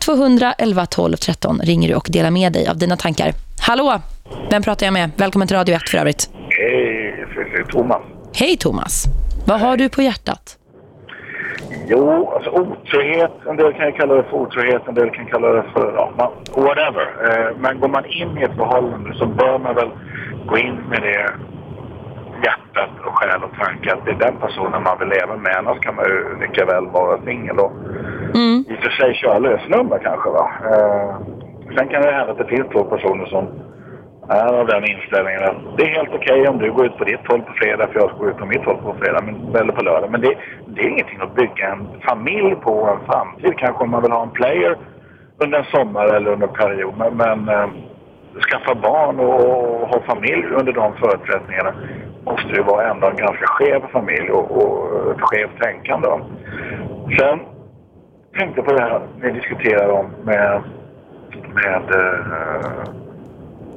0200 11 12 13 ringer du och delar med dig av dina tankar. Hallå! Vem pratar jag med? Välkommen till Radio 1 för övrigt. Hej, Thomas. Hej Thomas. Vad har du på hjärtat? Jo, alltså otrohet, en del kan kalla det för otrohet, en del kan kalla det för ja, whatever. Eh, men går man in i ett förhållande så bör man väl gå in med det hjärtat och själ och tanke att det är den personen man vill leva med. Annars kan man ju lika väl vara singel och mm. i och för sig köra lösnummer kanske. Va? Eh, sen kan det hända att det finns två personer som är av den inställningen att det är helt okej okay om du går ut på ditt håll på fredag för jag ska gå ut på mitt håll på fredag men, eller på lördag. Men det, det är ingenting att bygga en familj på en framtid. Kanske om man vill ha en player under en sommar eller under en period. Men, men äh, skaffa barn och, och, ha familj under de förutsättningarna måste ju vara ändå en ganska skev familj och, och ett skevt tänkande. Sen tänkte på det här ni diskuterar om med, med äh,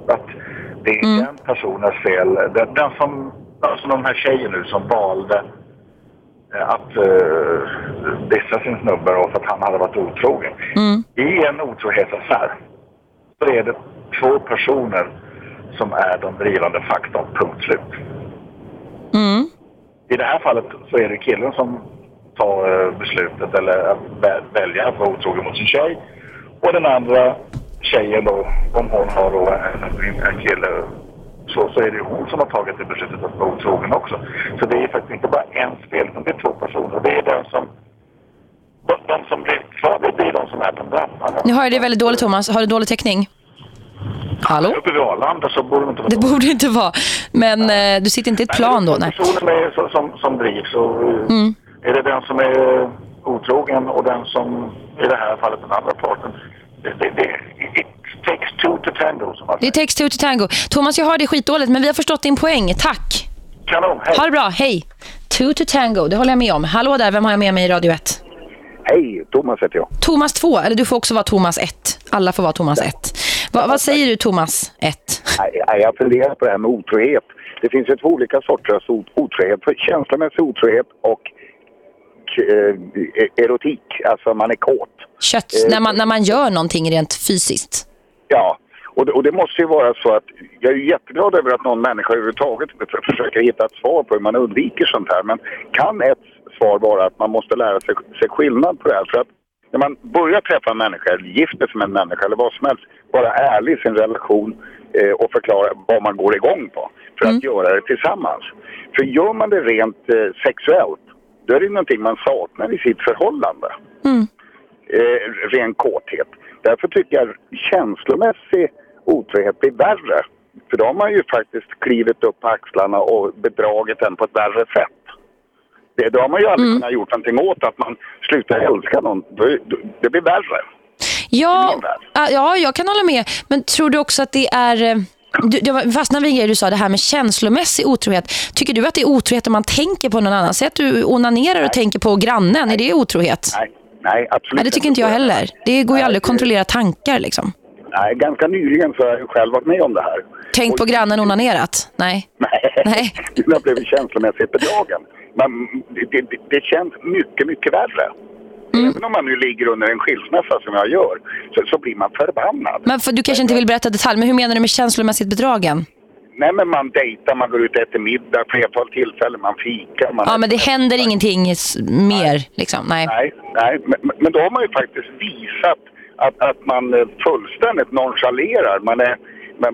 att det är mm. den personens fel. Den, den som, alltså de här tjejerna nu som valde eh, att uh, dissa sin snubbe för att han hade varit otrogen. Mm. I en otrohetsaffär så är det två personer som är de drivande faktorn, punkt slut. Mm. I det här fallet så är det killen som tar uh, beslutet eller väljer att vara otrogen mot sin tjej och den andra tjejen då, om hon har då en, en kille så, så är det hon som har tagit det beslutet att vara otrogen också. Så det är faktiskt inte bara en spel, utan det är två personer. Det är den som de, de som blir kvar, det är de som är de drabbade. Nu har jag det väldigt dåligt Thomas. Har du dålig täckning? Hallå? Uppe vid Arlanda så borde det inte vara. Det borde inte vara. Men nej. Eh, du sitter inte i ett plan då? Nej, personen med, som, som, som drivs så mm. är det den som är otrogen och den som i det här fallet den andra parten takes two to tango. Det takes two to tango. Thomas, jag har det skitdåligt, men vi har förstått din poäng. Tack. Kanon, hej. Ha det bra, hej. Two to tango, det håller jag med om. Hallå där, vem har jag med mig i Radio 1? Hej, Thomas heter jag. Thomas 2, eller du får också vara Thomas 1. Alla får vara Thomas 1. Va, vad säger du Thomas 1? Jag funderar på det här med otrohet. Det finns ju två olika sorters otrohet. Känslomässig otrohet och eh, erotik, alltså man är kåt. Kött, när, man, när man gör någonting rent fysiskt. Ja, och det, och det måste ju vara så att jag är jätteglad över att någon människa överhuvudtaget för- försöker hitta ett svar på hur man undviker sånt här. Men kan ett svar vara att man måste lära sig, sig skillnad på det här? För att när man börjar träffa eller gifter sig med en människa eller vad som helst, vara ärlig i sin relation eh, och förklara vad man går igång på för att göra det tillsammans. För gör man det rent eh, sexuellt, då är det någonting man saknar i sitt förhållande eh, ren kåthet. Därför tycker jag känslomässig otrohet blir värre. För då har man ju faktiskt klivit upp på axlarna och bedragit den på ett värre sätt. Det, då har man ju aldrig kunnat gjort någonting åt att man slutar älska någon. Det blir värre. Ja, ja, ja, jag kan hålla med. Men tror du också att det är... eh, Du, det var- fastnade vid grej du sa, det här med känslomässig otrohet. Tycker du att det är otrohet om man tänker på någon annan? Säg att du onanerar och tänker på grannen. Är det otrohet? Nej, nej absolut Nej, det tycker inte jag heller. Det går ju aldrig att kontrollera tankar. Liksom. Nej, ganska nyligen så har jag själv varit med om det här. Tänk på grannen onanerat? Nej. Nej, Nej. jag blev känslomässigt bedragen. Men det, det, det känns mycket, mycket värre. Mm. Även om man nu ligger under en skilsmässa som jag gör, så, så blir man förbannad. Men för, du kanske inte vill berätta detalj, men hur menar du med känslomässigt bedragen? Nej, men man dejtar, man går ut och äter middag, flertal tillfällen, man fikar. Man Ja, men det händer ingenting mer. Liksom. Nej. Nej, nej men, men då har man ju faktiskt visat att, att man eh, fullständigt nonchalerar. Man är, man,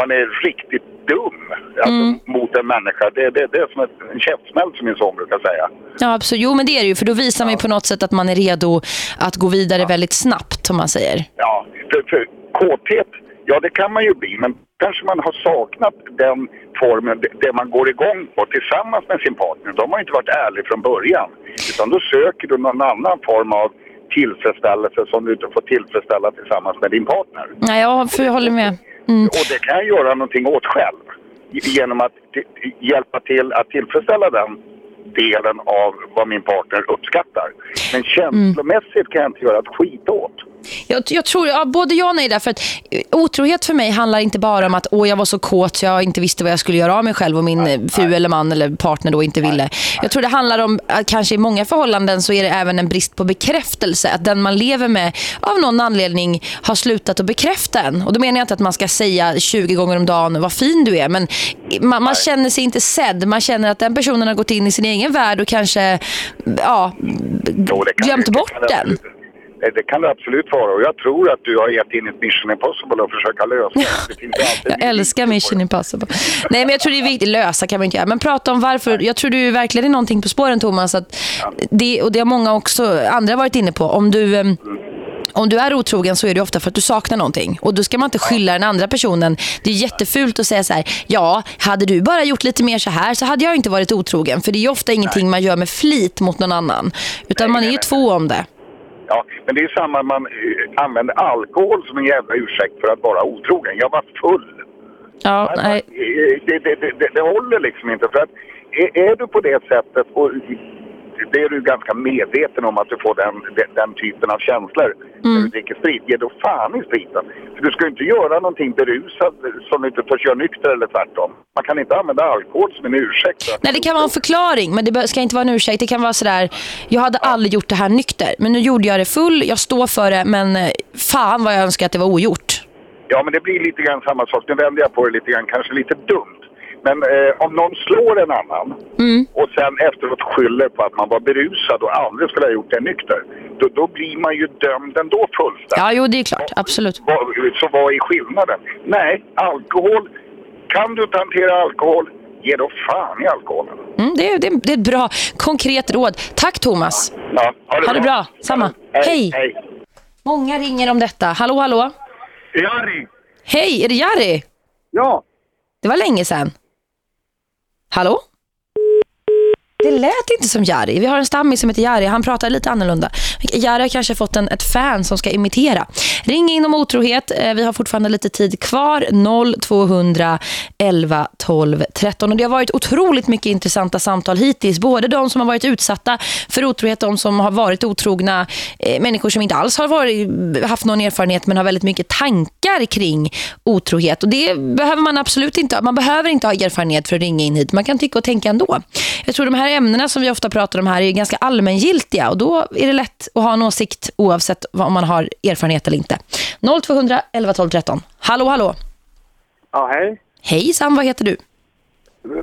man är riktigt dum alltså, Mm. mot en människa. Det, det, det är som ett, en käftsmäll som min son brukar säga. Ja, absolut. Jo, men det är det ju. För då visar man ju på något sätt att man är redo att gå vidare väldigt snabbt, som man säger. Ja, för, för kåthet, ja det kan man ju bli, men kanske man har saknat den formen, det- man går igång på tillsammans med sin partner. Då har inte varit ärlig från början. Utan då söker du någon annan form av tillfredsställelse som du inte får tillfredsställa tillsammans med din partner. Nej, jag får- jag håller med. Mm. Och det kan jag göra någonting åt själv. Genom att hjälpa till att tillfredsställa den delen av vad min partner uppskattar. Men känslomässigt kan jag inte göra ett skit åt. Jag, jag tror, ja, både ja och nej därför att eh, otrohet för mig handlar inte bara om att åh, jag var så kåt så jag inte visste vad jag skulle göra av mig själv och min eh, fru eller man eller partner då inte ville. Jag tror det handlar om att kanske i många förhållanden så är det även en brist på bekräftelse. Att den man lever med av någon anledning har slutat att bekräfta en. Och då menar jag inte att man ska säga 20 gånger om dagen vad fin du är. Men man, man känner sig inte sedd. Man känner att den personen har gått in i sin egen värld och kanske ja, glömt bort den. Det, det kan det absolut vara och jag tror att du har gett in ett Mission Impossible och försöka lösa Jag älskar Mission Impossible. Nej, men jag tror det är viktigt. Lösa kan man inte göra. Men prata om varför. Jag tror du verkligen är någonting på spåren, Thomas. Att det, och det har många också andra varit inne på. Om du... em, Om du är otrogen så är det ofta för att du saknar någonting. Och då ska man inte skylla den andra personen. Det är jättefult att säga så här, ja, hade du bara gjort lite mer så här så hade jag inte varit otrogen. För det är ofta ingenting man gör med flit mot någon annan. Utan man är ju två om det. Ja, men det är samma, man eh, använder alkohol som en jävla ursäkt för att vara otrogen. Jag var full. Ja, nej. Eh, Det, det, det, det, det håller liksom inte. För att är, är du på det sättet och det är du ganska medveten om att du får den, den, den typen av känslor när du dricker sprit. Ge då fan i spriten. För du ska ju inte göra någonting berusad som du inte törs göra nykter eller tvärtom. Man kan inte använda alkohol som en ursäkt. Nej, det kan vara en förklaring, men det ska inte vara en ursäkt. Det kan vara sådär, jag hade aldrig gjort det här nykter, men nu gjorde jag det full, jag står för det, men eh, fan vad jag önskar att det var ogjort. Ja, men det blir lite grann samma sak. Nu vänder jag på det lite grann, kanske lite dumt. Men eh, om någon slår en annan och sen efteråt skyller på att man var berusad och aldrig skulle ha gjort det nykter, då, då blir man ju dömd ändå fullständigt. Ja, jo, det är klart. Absolut. Vad- Så vad är skillnaden? Nej, alkohol. Kan du inte hantera alkohol, ge då fan i alkoholen. Mm, det, är, det, är, det är ett bra, konkret råd. Tack Thomas. Ja, Ha det bra. Samma. Hej. Hej. Många ringer om detta. Hallå, hallå. Jari! Hej, är det Jari? Ja. Det var länge sedan. Hallå? Det lät inte som Jari. Vi har en stammis som heter Jari. Han pratar lite annorlunda. Jari har kanske fått en, ett fan som ska imitera. Ring in om otrohet. Eh, vi har fortfarande lite tid kvar. 0200 11 12 13. Och det har varit otroligt mycket intressanta samtal hittills. Både de som har varit utsatta för otrohet, de som har varit otrogna, eh, människor som inte alls har varit, haft någon erfarenhet men har väldigt mycket tankar kring otrohet. Och det behöver man absolut inte ha. Man behöver inte ha erfarenhet för att ringa in hit. Man kan tycka och tänka ändå. Jag tror de här ämnena som vi ofta pratar om här är ganska allmängiltiga och då är det lätt att ha en åsikt oavsett om man har erfarenhet eller inte. 0200 11 12 13. Hallå, hallå. Ja, hej. Hej Sam, vad heter du?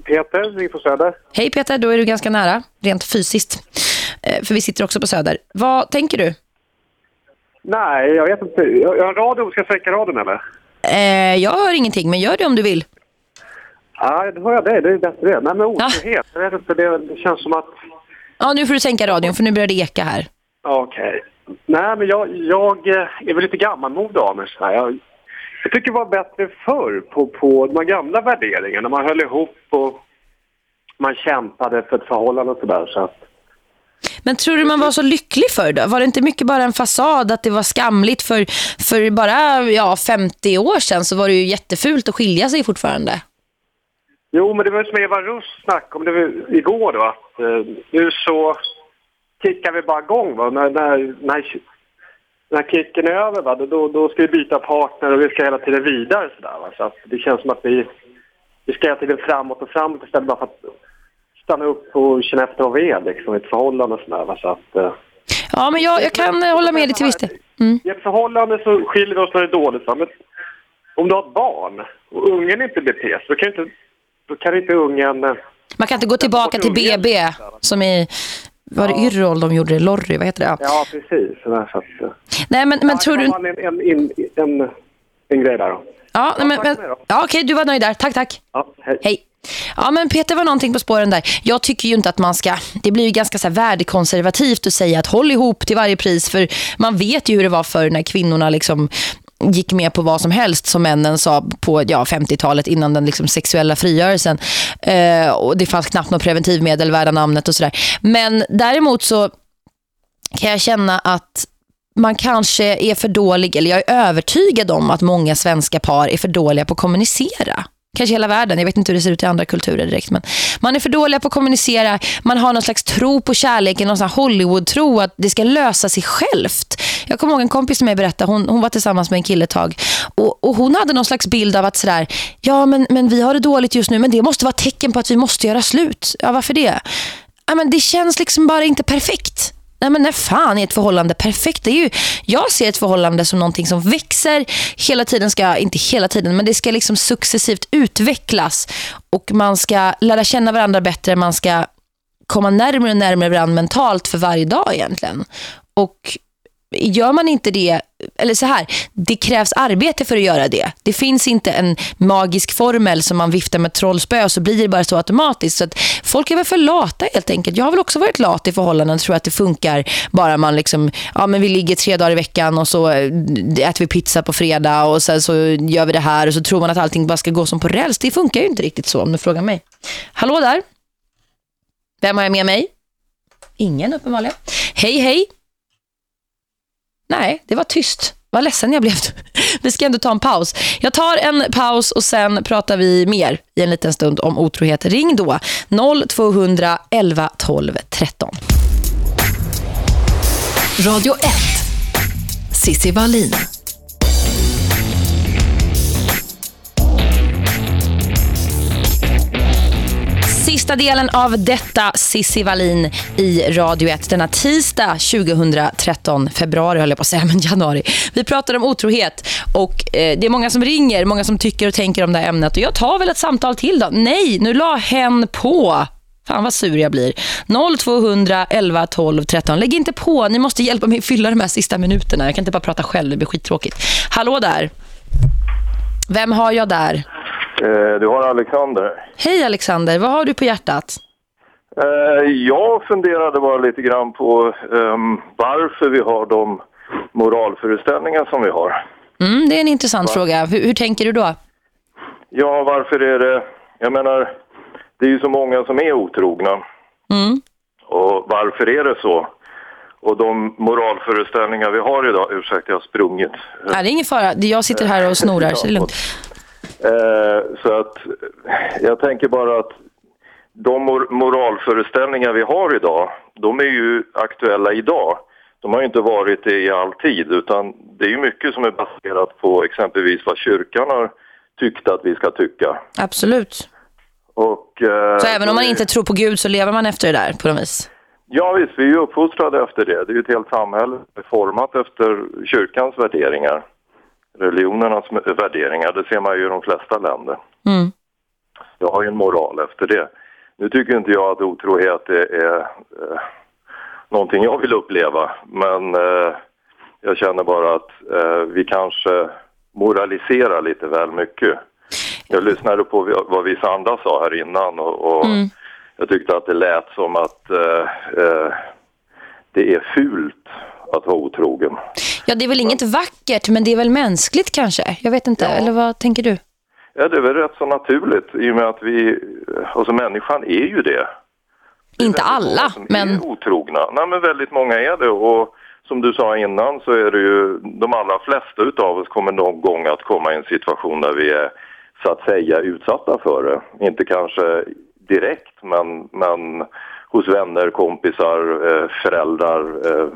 Peter, vi på Söder. Hej Peter, då är du ganska nära, rent fysiskt. Eh, För vi sitter också på Söder. Vad tänker du? Nej, jag vet inte. Jag har radio. Ska jag sänka radion eller? Eh, jag hör ingenting, men gör det om du vill. Ja, då hör jag det. Det är bättre det. Nej, men otrohet. Jag vet inte. Det, det känns som att... Ja, nu får du sänka radion för nu börjar det eka här. Okej. Nej, men jag, jag eh, är väl lite gammalmodig av mig. Jag, jag tycker det var bättre förr på, på de gamla värderingarna. Man höll ihop och man kämpade för ett förhållande och sådär. Så att, Men tror du man var så lycklig för då? Var det inte mycket bara en fasad att det var skamligt för, för bara ja, 50 år sedan så var det ju jättefult att skilja sig fortfarande. Jo, men det var som Eva Russ snackade om det var igår då. Att, eh, nu så kickar vi bara igång. Va? När, när, när, när kicken är över, va? Då, då ska vi byta partner och vi ska hela tiden vidare. Så, där, va? så att det känns som att vi, vi ska hela tiden framåt och framåt istället bara för att stanna upp och känna efter vad vi är liksom, i ett förhållande. Och så där, va? Så att, eh, Ja, men jag, jag kan eh, hålla med dig till viss del. Mm. I ett förhållande så skiljer vi oss när det är dåligt. Va? Men om du har ett barn och ungen inte beter sig, då kan inte, då kan inte ungen... eh, Man kan inte gå tillbaka till BB som i, var det Yrrol de gjorde det? Lorry, vad heter det? Ja. Ja, precis. Så eh, Nej, men, men tror du... En, en, en, en, grej där då. Ja, men, men, ja okej, du var nöjd där. Tack, tack. Ja, hej. Hej. Ja, men Peter var någonting på spåren där. Jag tycker ju inte att man ska... Det blir ju ganska så här värdekonservativt att säga att håll ihop till varje pris. För man vet ju hur det var för när kvinnorna liksom gick med på vad som helst som männen sa på ja, 50-talet innan den liksom sexuella frigörelsen. Eh, och det fanns knappt något preventivmedel värda namnet och sådär. Men däremot så kan jag känna att man kanske är för dålig, eller jag är övertygad om att många svenska par är för dåliga på att kommunicera. Kanske hela världen, jag vet inte hur det ser ut i andra kulturer direkt. Men man är för dåliga på att kommunicera, man har någon slags tro på kärleken, någon slags Hollywood-tro att det ska lösa sig självt. Jag kommer ihåg en kompis som mig berättade, hon, hon var tillsammans med en kille ett tag. Och, och hon hade någon slags bild av att sådär, ja men, men vi har det dåligt just nu, men det måste vara tecken på att vi måste göra slut. Ja, varför det? Ja, men det känns liksom bara inte perfekt. Nej men när fan är ett förhållande perfekt? Det är ju, jag ser ett förhållande som någonting som växer hela tiden, ska inte hela tiden, men det ska liksom successivt utvecklas och man ska lära känna varandra bättre, man ska komma närmare och närmare varandra mentalt för varje dag egentligen. Och gör man inte det, eller så här, det krävs arbete för att göra det. Det finns inte en magisk formel som man viftar med trollspö och så blir det bara så automatiskt. Så att folk är väl för lata helt enkelt. Jag har väl också varit lat i förhållanden och tror att det funkar bara man liksom, ja men vi ligger tre dagar i veckan och så eh, äter vi pizza på fredag och sen så gör vi det här och så tror man att allting bara ska gå som på räls. Det funkar ju inte riktigt så om du frågar mig. Hallå där? Vem har jag med mig? Ingen uppenbarligen. Hej, hej. Nej, det var tyst. Vad ledsen jag blev. Vi ska ändå ta en paus. Jag tar en paus och sen pratar vi mer i en liten stund om otrohet. Ring då 0200 11 12 13. Radio 1. Sissi Wallin. Sista delen av detta Sissi Wallin i Radio 1 denna tisdag 2013, februari höll jag på att säga, men januari. Vi pratar om otrohet och eh, det är många som ringer, många som tycker och tänker om det här ämnet och jag tar väl ett samtal till då. Nej, nu la hen på. Fan vad sur jag blir. 0200 11 12 13. Lägg inte på, ni måste hjälpa mig att fylla de här sista minuterna. Jag kan inte bara prata själv, det blir skittråkigt. Hallå där. Vem har jag där? Eh, Du har Alexander. Hej Alexander, vad har du på hjärtat? Eh, Jag funderade bara lite grann på ehm, varför vi har de moralföreställningar som vi har. Mm, det är en intressant fråga. Hur, hur tänker du då? Ja, varför är det... Jag menar, det är ju så många som är otrogna. Mm. Och varför är det så? Och de moralföreställningar vi har idag... Ursäkta, jag har sprungit. Nej, det är ingen fara. Jag sitter här och snorar, så det är lugnt. Eh, så att jag tänker bara att de mor moralföreställningar vi har idag, de är ju aktuella idag. De har ju inte varit det i all tid, utan det är ju mycket som är baserat på exempelvis vad kyrkan har tyckt att vi ska tycka. Absolut. Och, eh, Så även om man inte tror på Gud så lever man efter det där på något vis? Ja visst, vi är ju uppfostrade efter det. Det är ju ett helt samhälle format efter kyrkans värderingar. Religionernas värderingar, det ser man ju i de flesta länder. Mm. Jag har ju en moral efter det. Nu tycker inte jag att otrohet är, är eh, någonting jag vill uppleva, men eh, jag känner bara att eh, vi kanske moraliserar lite väl mycket. Jag lyssnade på vad vissa andra sa här innan och, och Mm. jag tyckte att det lät som att eh, eh, det är fult att vara otrogen. Ja, det är väl inget vackert, men det är väl mänskligt kanske? Jag vet inte, eller vad tänker du? Ja, det är väl rätt så naturligt i och med att vi, alltså människan är ju det. Inte alla, men är otrogna. Nej, men väldigt många är det. Och som du sa innan så är det ju de allra flesta utav oss kommer någon gång att komma i en situation där vi är så att säga utsatta för det. Inte kanske direkt, men, men hos vänner, kompisar, eh, föräldrar, eh,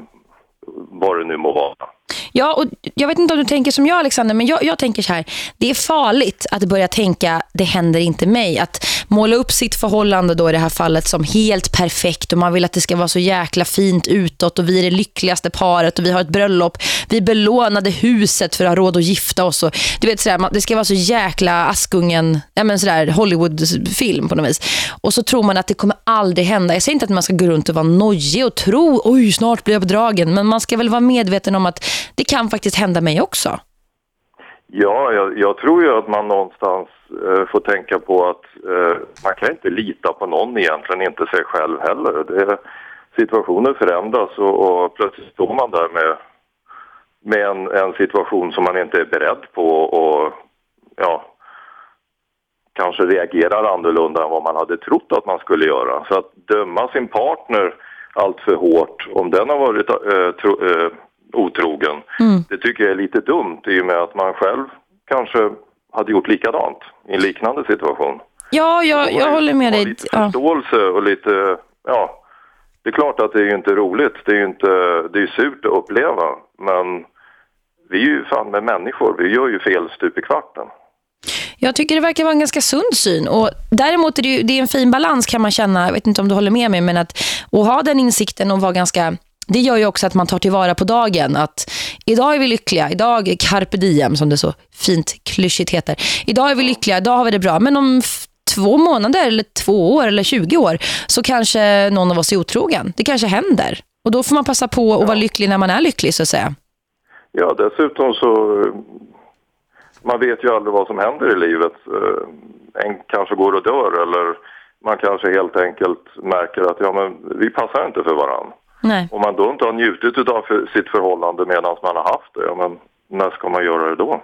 vad det nu må vara. Ja, och jag vet inte om du tänker som jag Alexander, men jag, jag tänker så här. Det är farligt att börja tänka, det händer inte mig. Att måla upp sitt förhållande då i det här fallet som helt perfekt och man vill att det ska vara så jäkla fint utåt och vi är det lyckligaste paret och vi har ett bröllop. Vi belånade huset för att ha råd att gifta oss. Och, du vet sådär, man- det ska vara så jäkla Askungen, ja men sådär Hollywoodfilm på något vis. Och så tror man att det kommer aldrig hända. Jag säger inte att man ska gå runt och vara nojig och tro, oj snart blir jag bedragen. Men man ska väl vara medveten om att det kan faktiskt hända mig också. Ja, jag, jag tror ju att man någonstans eh, får tänka på att eh, man kan inte lita på någon egentligen, inte sig själv heller. Det, situationer förändras och, och plötsligt står man där med, med en, en situation som man inte är beredd på och ja, kanske reagerar annorlunda än vad man hade trott att man skulle göra. Så att döma sin partner allt för hårt, om den har varit eh, tro, eh, otrogen, det tycker jag är lite dumt i och med att man själv kanske hade gjort likadant i en liknande situation. Ja, jag, jag håller med Ha dig. lite förståelse och lite, ja, det är klart att det är ju inte roligt, det är ju inte, det är surt att uppleva, men vi är ju fan med människor, vi gör ju fel stup i kvarten. Jag tycker det verkar vara en ganska sund syn. Och däremot är det, ju, det är en fin balans kan man känna. Jag vet inte om du håller med mig, men att, att ha den insikten och vara ganska... Det gör ju också att man tar tillvara på dagen. Att idag är vi lyckliga. Idag är carpe diem, som det så fint klyschigt heter. Idag är vi lyckliga, idag har vi det bra. Men om två månader, eller två år, eller 20 år så kanske någon av oss är otrogen. Det kanske händer. Och då får man passa på att vara lycklig när man är lycklig, så att säga. Ja, dessutom så... Man vet ju aldrig vad som händer i livet. Eh, En kanske går och dör eller man kanske helt enkelt märker att ja, men vi passar inte för varandra. Nej. Om man då inte har njutit av sitt förhållande medan man har haft det, ja, men när ska man göra det då?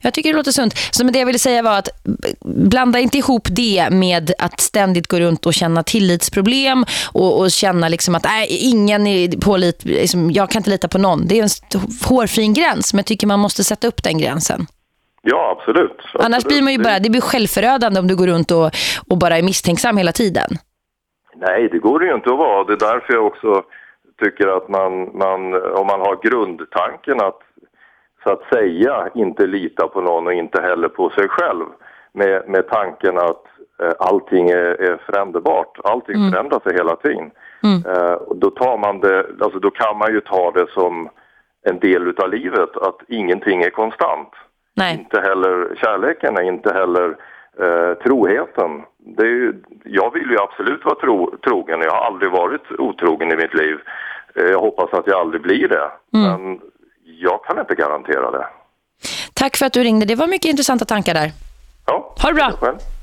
Jag tycker det låter sunt. Så men det jag ville säga var att b- blanda inte ihop det med att ständigt gå runt och känna tillitsproblem och, och känna liksom att nej, ingen är pålit, liksom, jag kan inte lita på någon. Det är en hårfin gräns, men jag tycker man måste sätta upp den gränsen. Ja, absolut. Annars absolut. blir man ju bara, det blir självförödande om du går runt och, och bara är misstänksam hela tiden. Nej, det går det ju inte att vara. Det är därför jag också tycker att man, man om man har grundtanken att så att säga inte lita på någon och inte heller på sig själv med, med tanken att eh, allting är, är föränderbart. Allting Mm. förändrar sig hela tiden. Eh, och då, tar man det, alltså då kan man ju ta det som en del utav livet, att ingenting är konstant. Nej. Inte heller kärleken, inte heller eh, troheten. Det är ju, jag vill ju absolut vara tro, trogen. Jag har aldrig varit otrogen i mitt liv. Eh, jag hoppas att jag aldrig blir det. Men jag kan inte garantera det. Tack för att du ringde. Det var mycket intressanta tankar där. Ja, Ha det bra.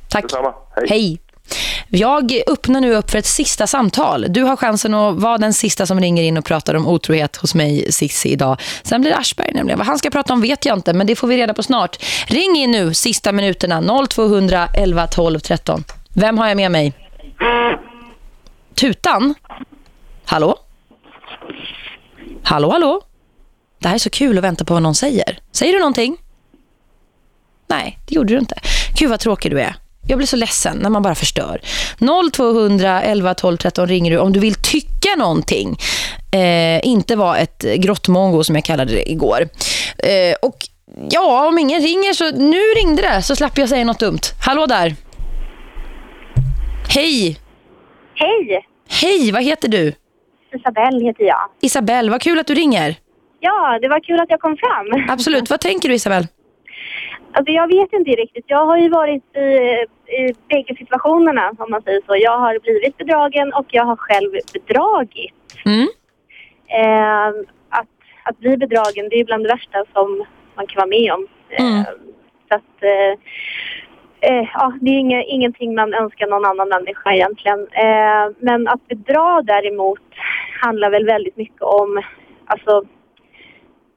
Tack. Hej. Hej. Jag öppnar nu upp för ett sista samtal. Du har chansen att vara den sista som ringer in och pratar om otrohet hos mig, Sissi, idag. Sen blir det Aschberg nämligen. Vad han ska prata om vet jag inte, men det får vi reda på snart. Ring in nu, sista minuterna, 0200 11 12 13. Vem har jag med mig? Tutan? Hallå? Hallå, hallå? Det här är så kul att vänta på vad någon säger. Säger du någonting? Nej, det gjorde du inte. Gud vad tråkig du är. Jag blir så ledsen när man bara förstör. 0200 11 12 13 ringer du om du vill tycka någonting. Eh, inte vara ett grottmongo som jag kallade det igår. Eh, och ja, om ingen ringer så nu ringde det så slapp jag säga något dumt. Hallå där. Hej! Hej! Hej, vad heter du? Isabelle heter jag. Isabelle, vad kul att du ringer. Ja, det var kul att jag kom fram. Absolut, vad tänker du Isabelle? Alltså jag vet inte riktigt. Jag har ju varit i, i bägge situationerna om man säger så. Jag har blivit bedragen och jag har själv bedragit. Mm. Eh, att, att bli bedragen det är bland det värsta som man kan vara med om. Mm. Eh, så att, eh, eh, ja, det är inga, ingenting man önskar någon annan människa egentligen. Eh, men att bedra däremot handlar väl väldigt mycket om, alltså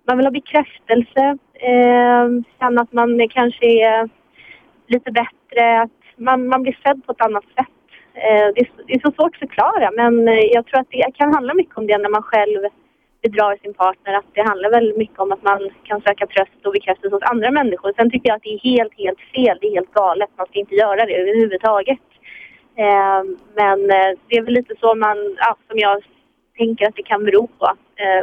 man vill ha bekräftelse, eh, känna att man kanske är lite bättre, att man, man blir sedd på ett annat sätt. Eh, det, är, så- det är så svårt att förklara men eh, jag tror att det kan handla mycket om det när man själv bedrar sin partner. Att det handlar väldigt mycket om att man kan söka tröst och bekräftelse hos andra människor. Sen tycker jag att det är helt, helt fel. Det är helt galet. Man ska inte göra det överhuvudtaget. Eh, men eh, det är väl lite så man, ja, som jag tänker att det kan bero på. Eh,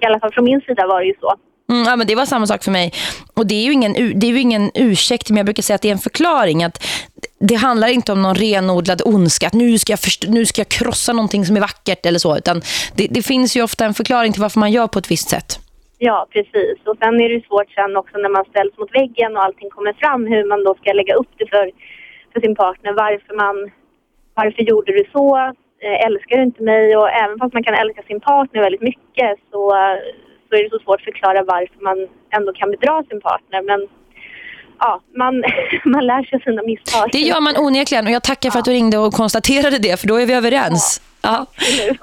I alla fall från min sida var det ju så. Mm, ja, men det var samma sak för mig. Och det är ju ingen, det är ju ingen ursäkt, men jag brukar säga att det är en förklaring. Att det handlar inte om någon renodlad ondska, att nu ska jag, först- nu ska jag krossa någonting som är vackert eller så. Utan det, det finns ju ofta en förklaring till varför man gör på ett visst sätt. Ja, precis. Och sen är det svårt sen också när man ställs mot väggen och allting kommer fram hur man då ska lägga upp det för, för sin partner. Varför man, varför gjorde du så? Eh, älskar du inte mig? Och även fast man kan älska sin partner väldigt mycket så, så är det så svårt att förklara varför man ändå kan bedra sin partner. Men ja, man, man lär sig sina misstag. Det gör man onekligen och jag tackar för att du ringde och konstaterade det, för då är vi överens. Ja.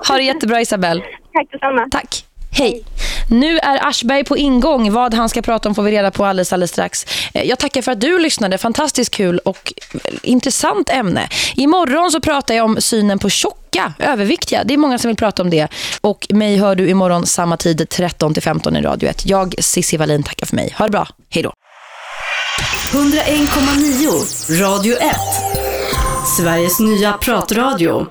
Ha det jättebra Isabel. Tack detsamma. Tack. Hej. Nu är Aschberg på ingång. Vad han ska prata om får vi reda på alldeles, alldeles strax. Eh, jag tackar för att du lyssnade. Fantastiskt kul och eh, intressant ämne. Imorgon så pratar jag om synen på tjocka, överviktiga. Det är många som vill prata om det. Och mig hör du imorgon samma tid 13-15 i Radio 1. Jag, Cissi Wallin, tackar för mig. Ha det bra. Hej då. 101,9 Radio 1. Sveriges nya pratradio.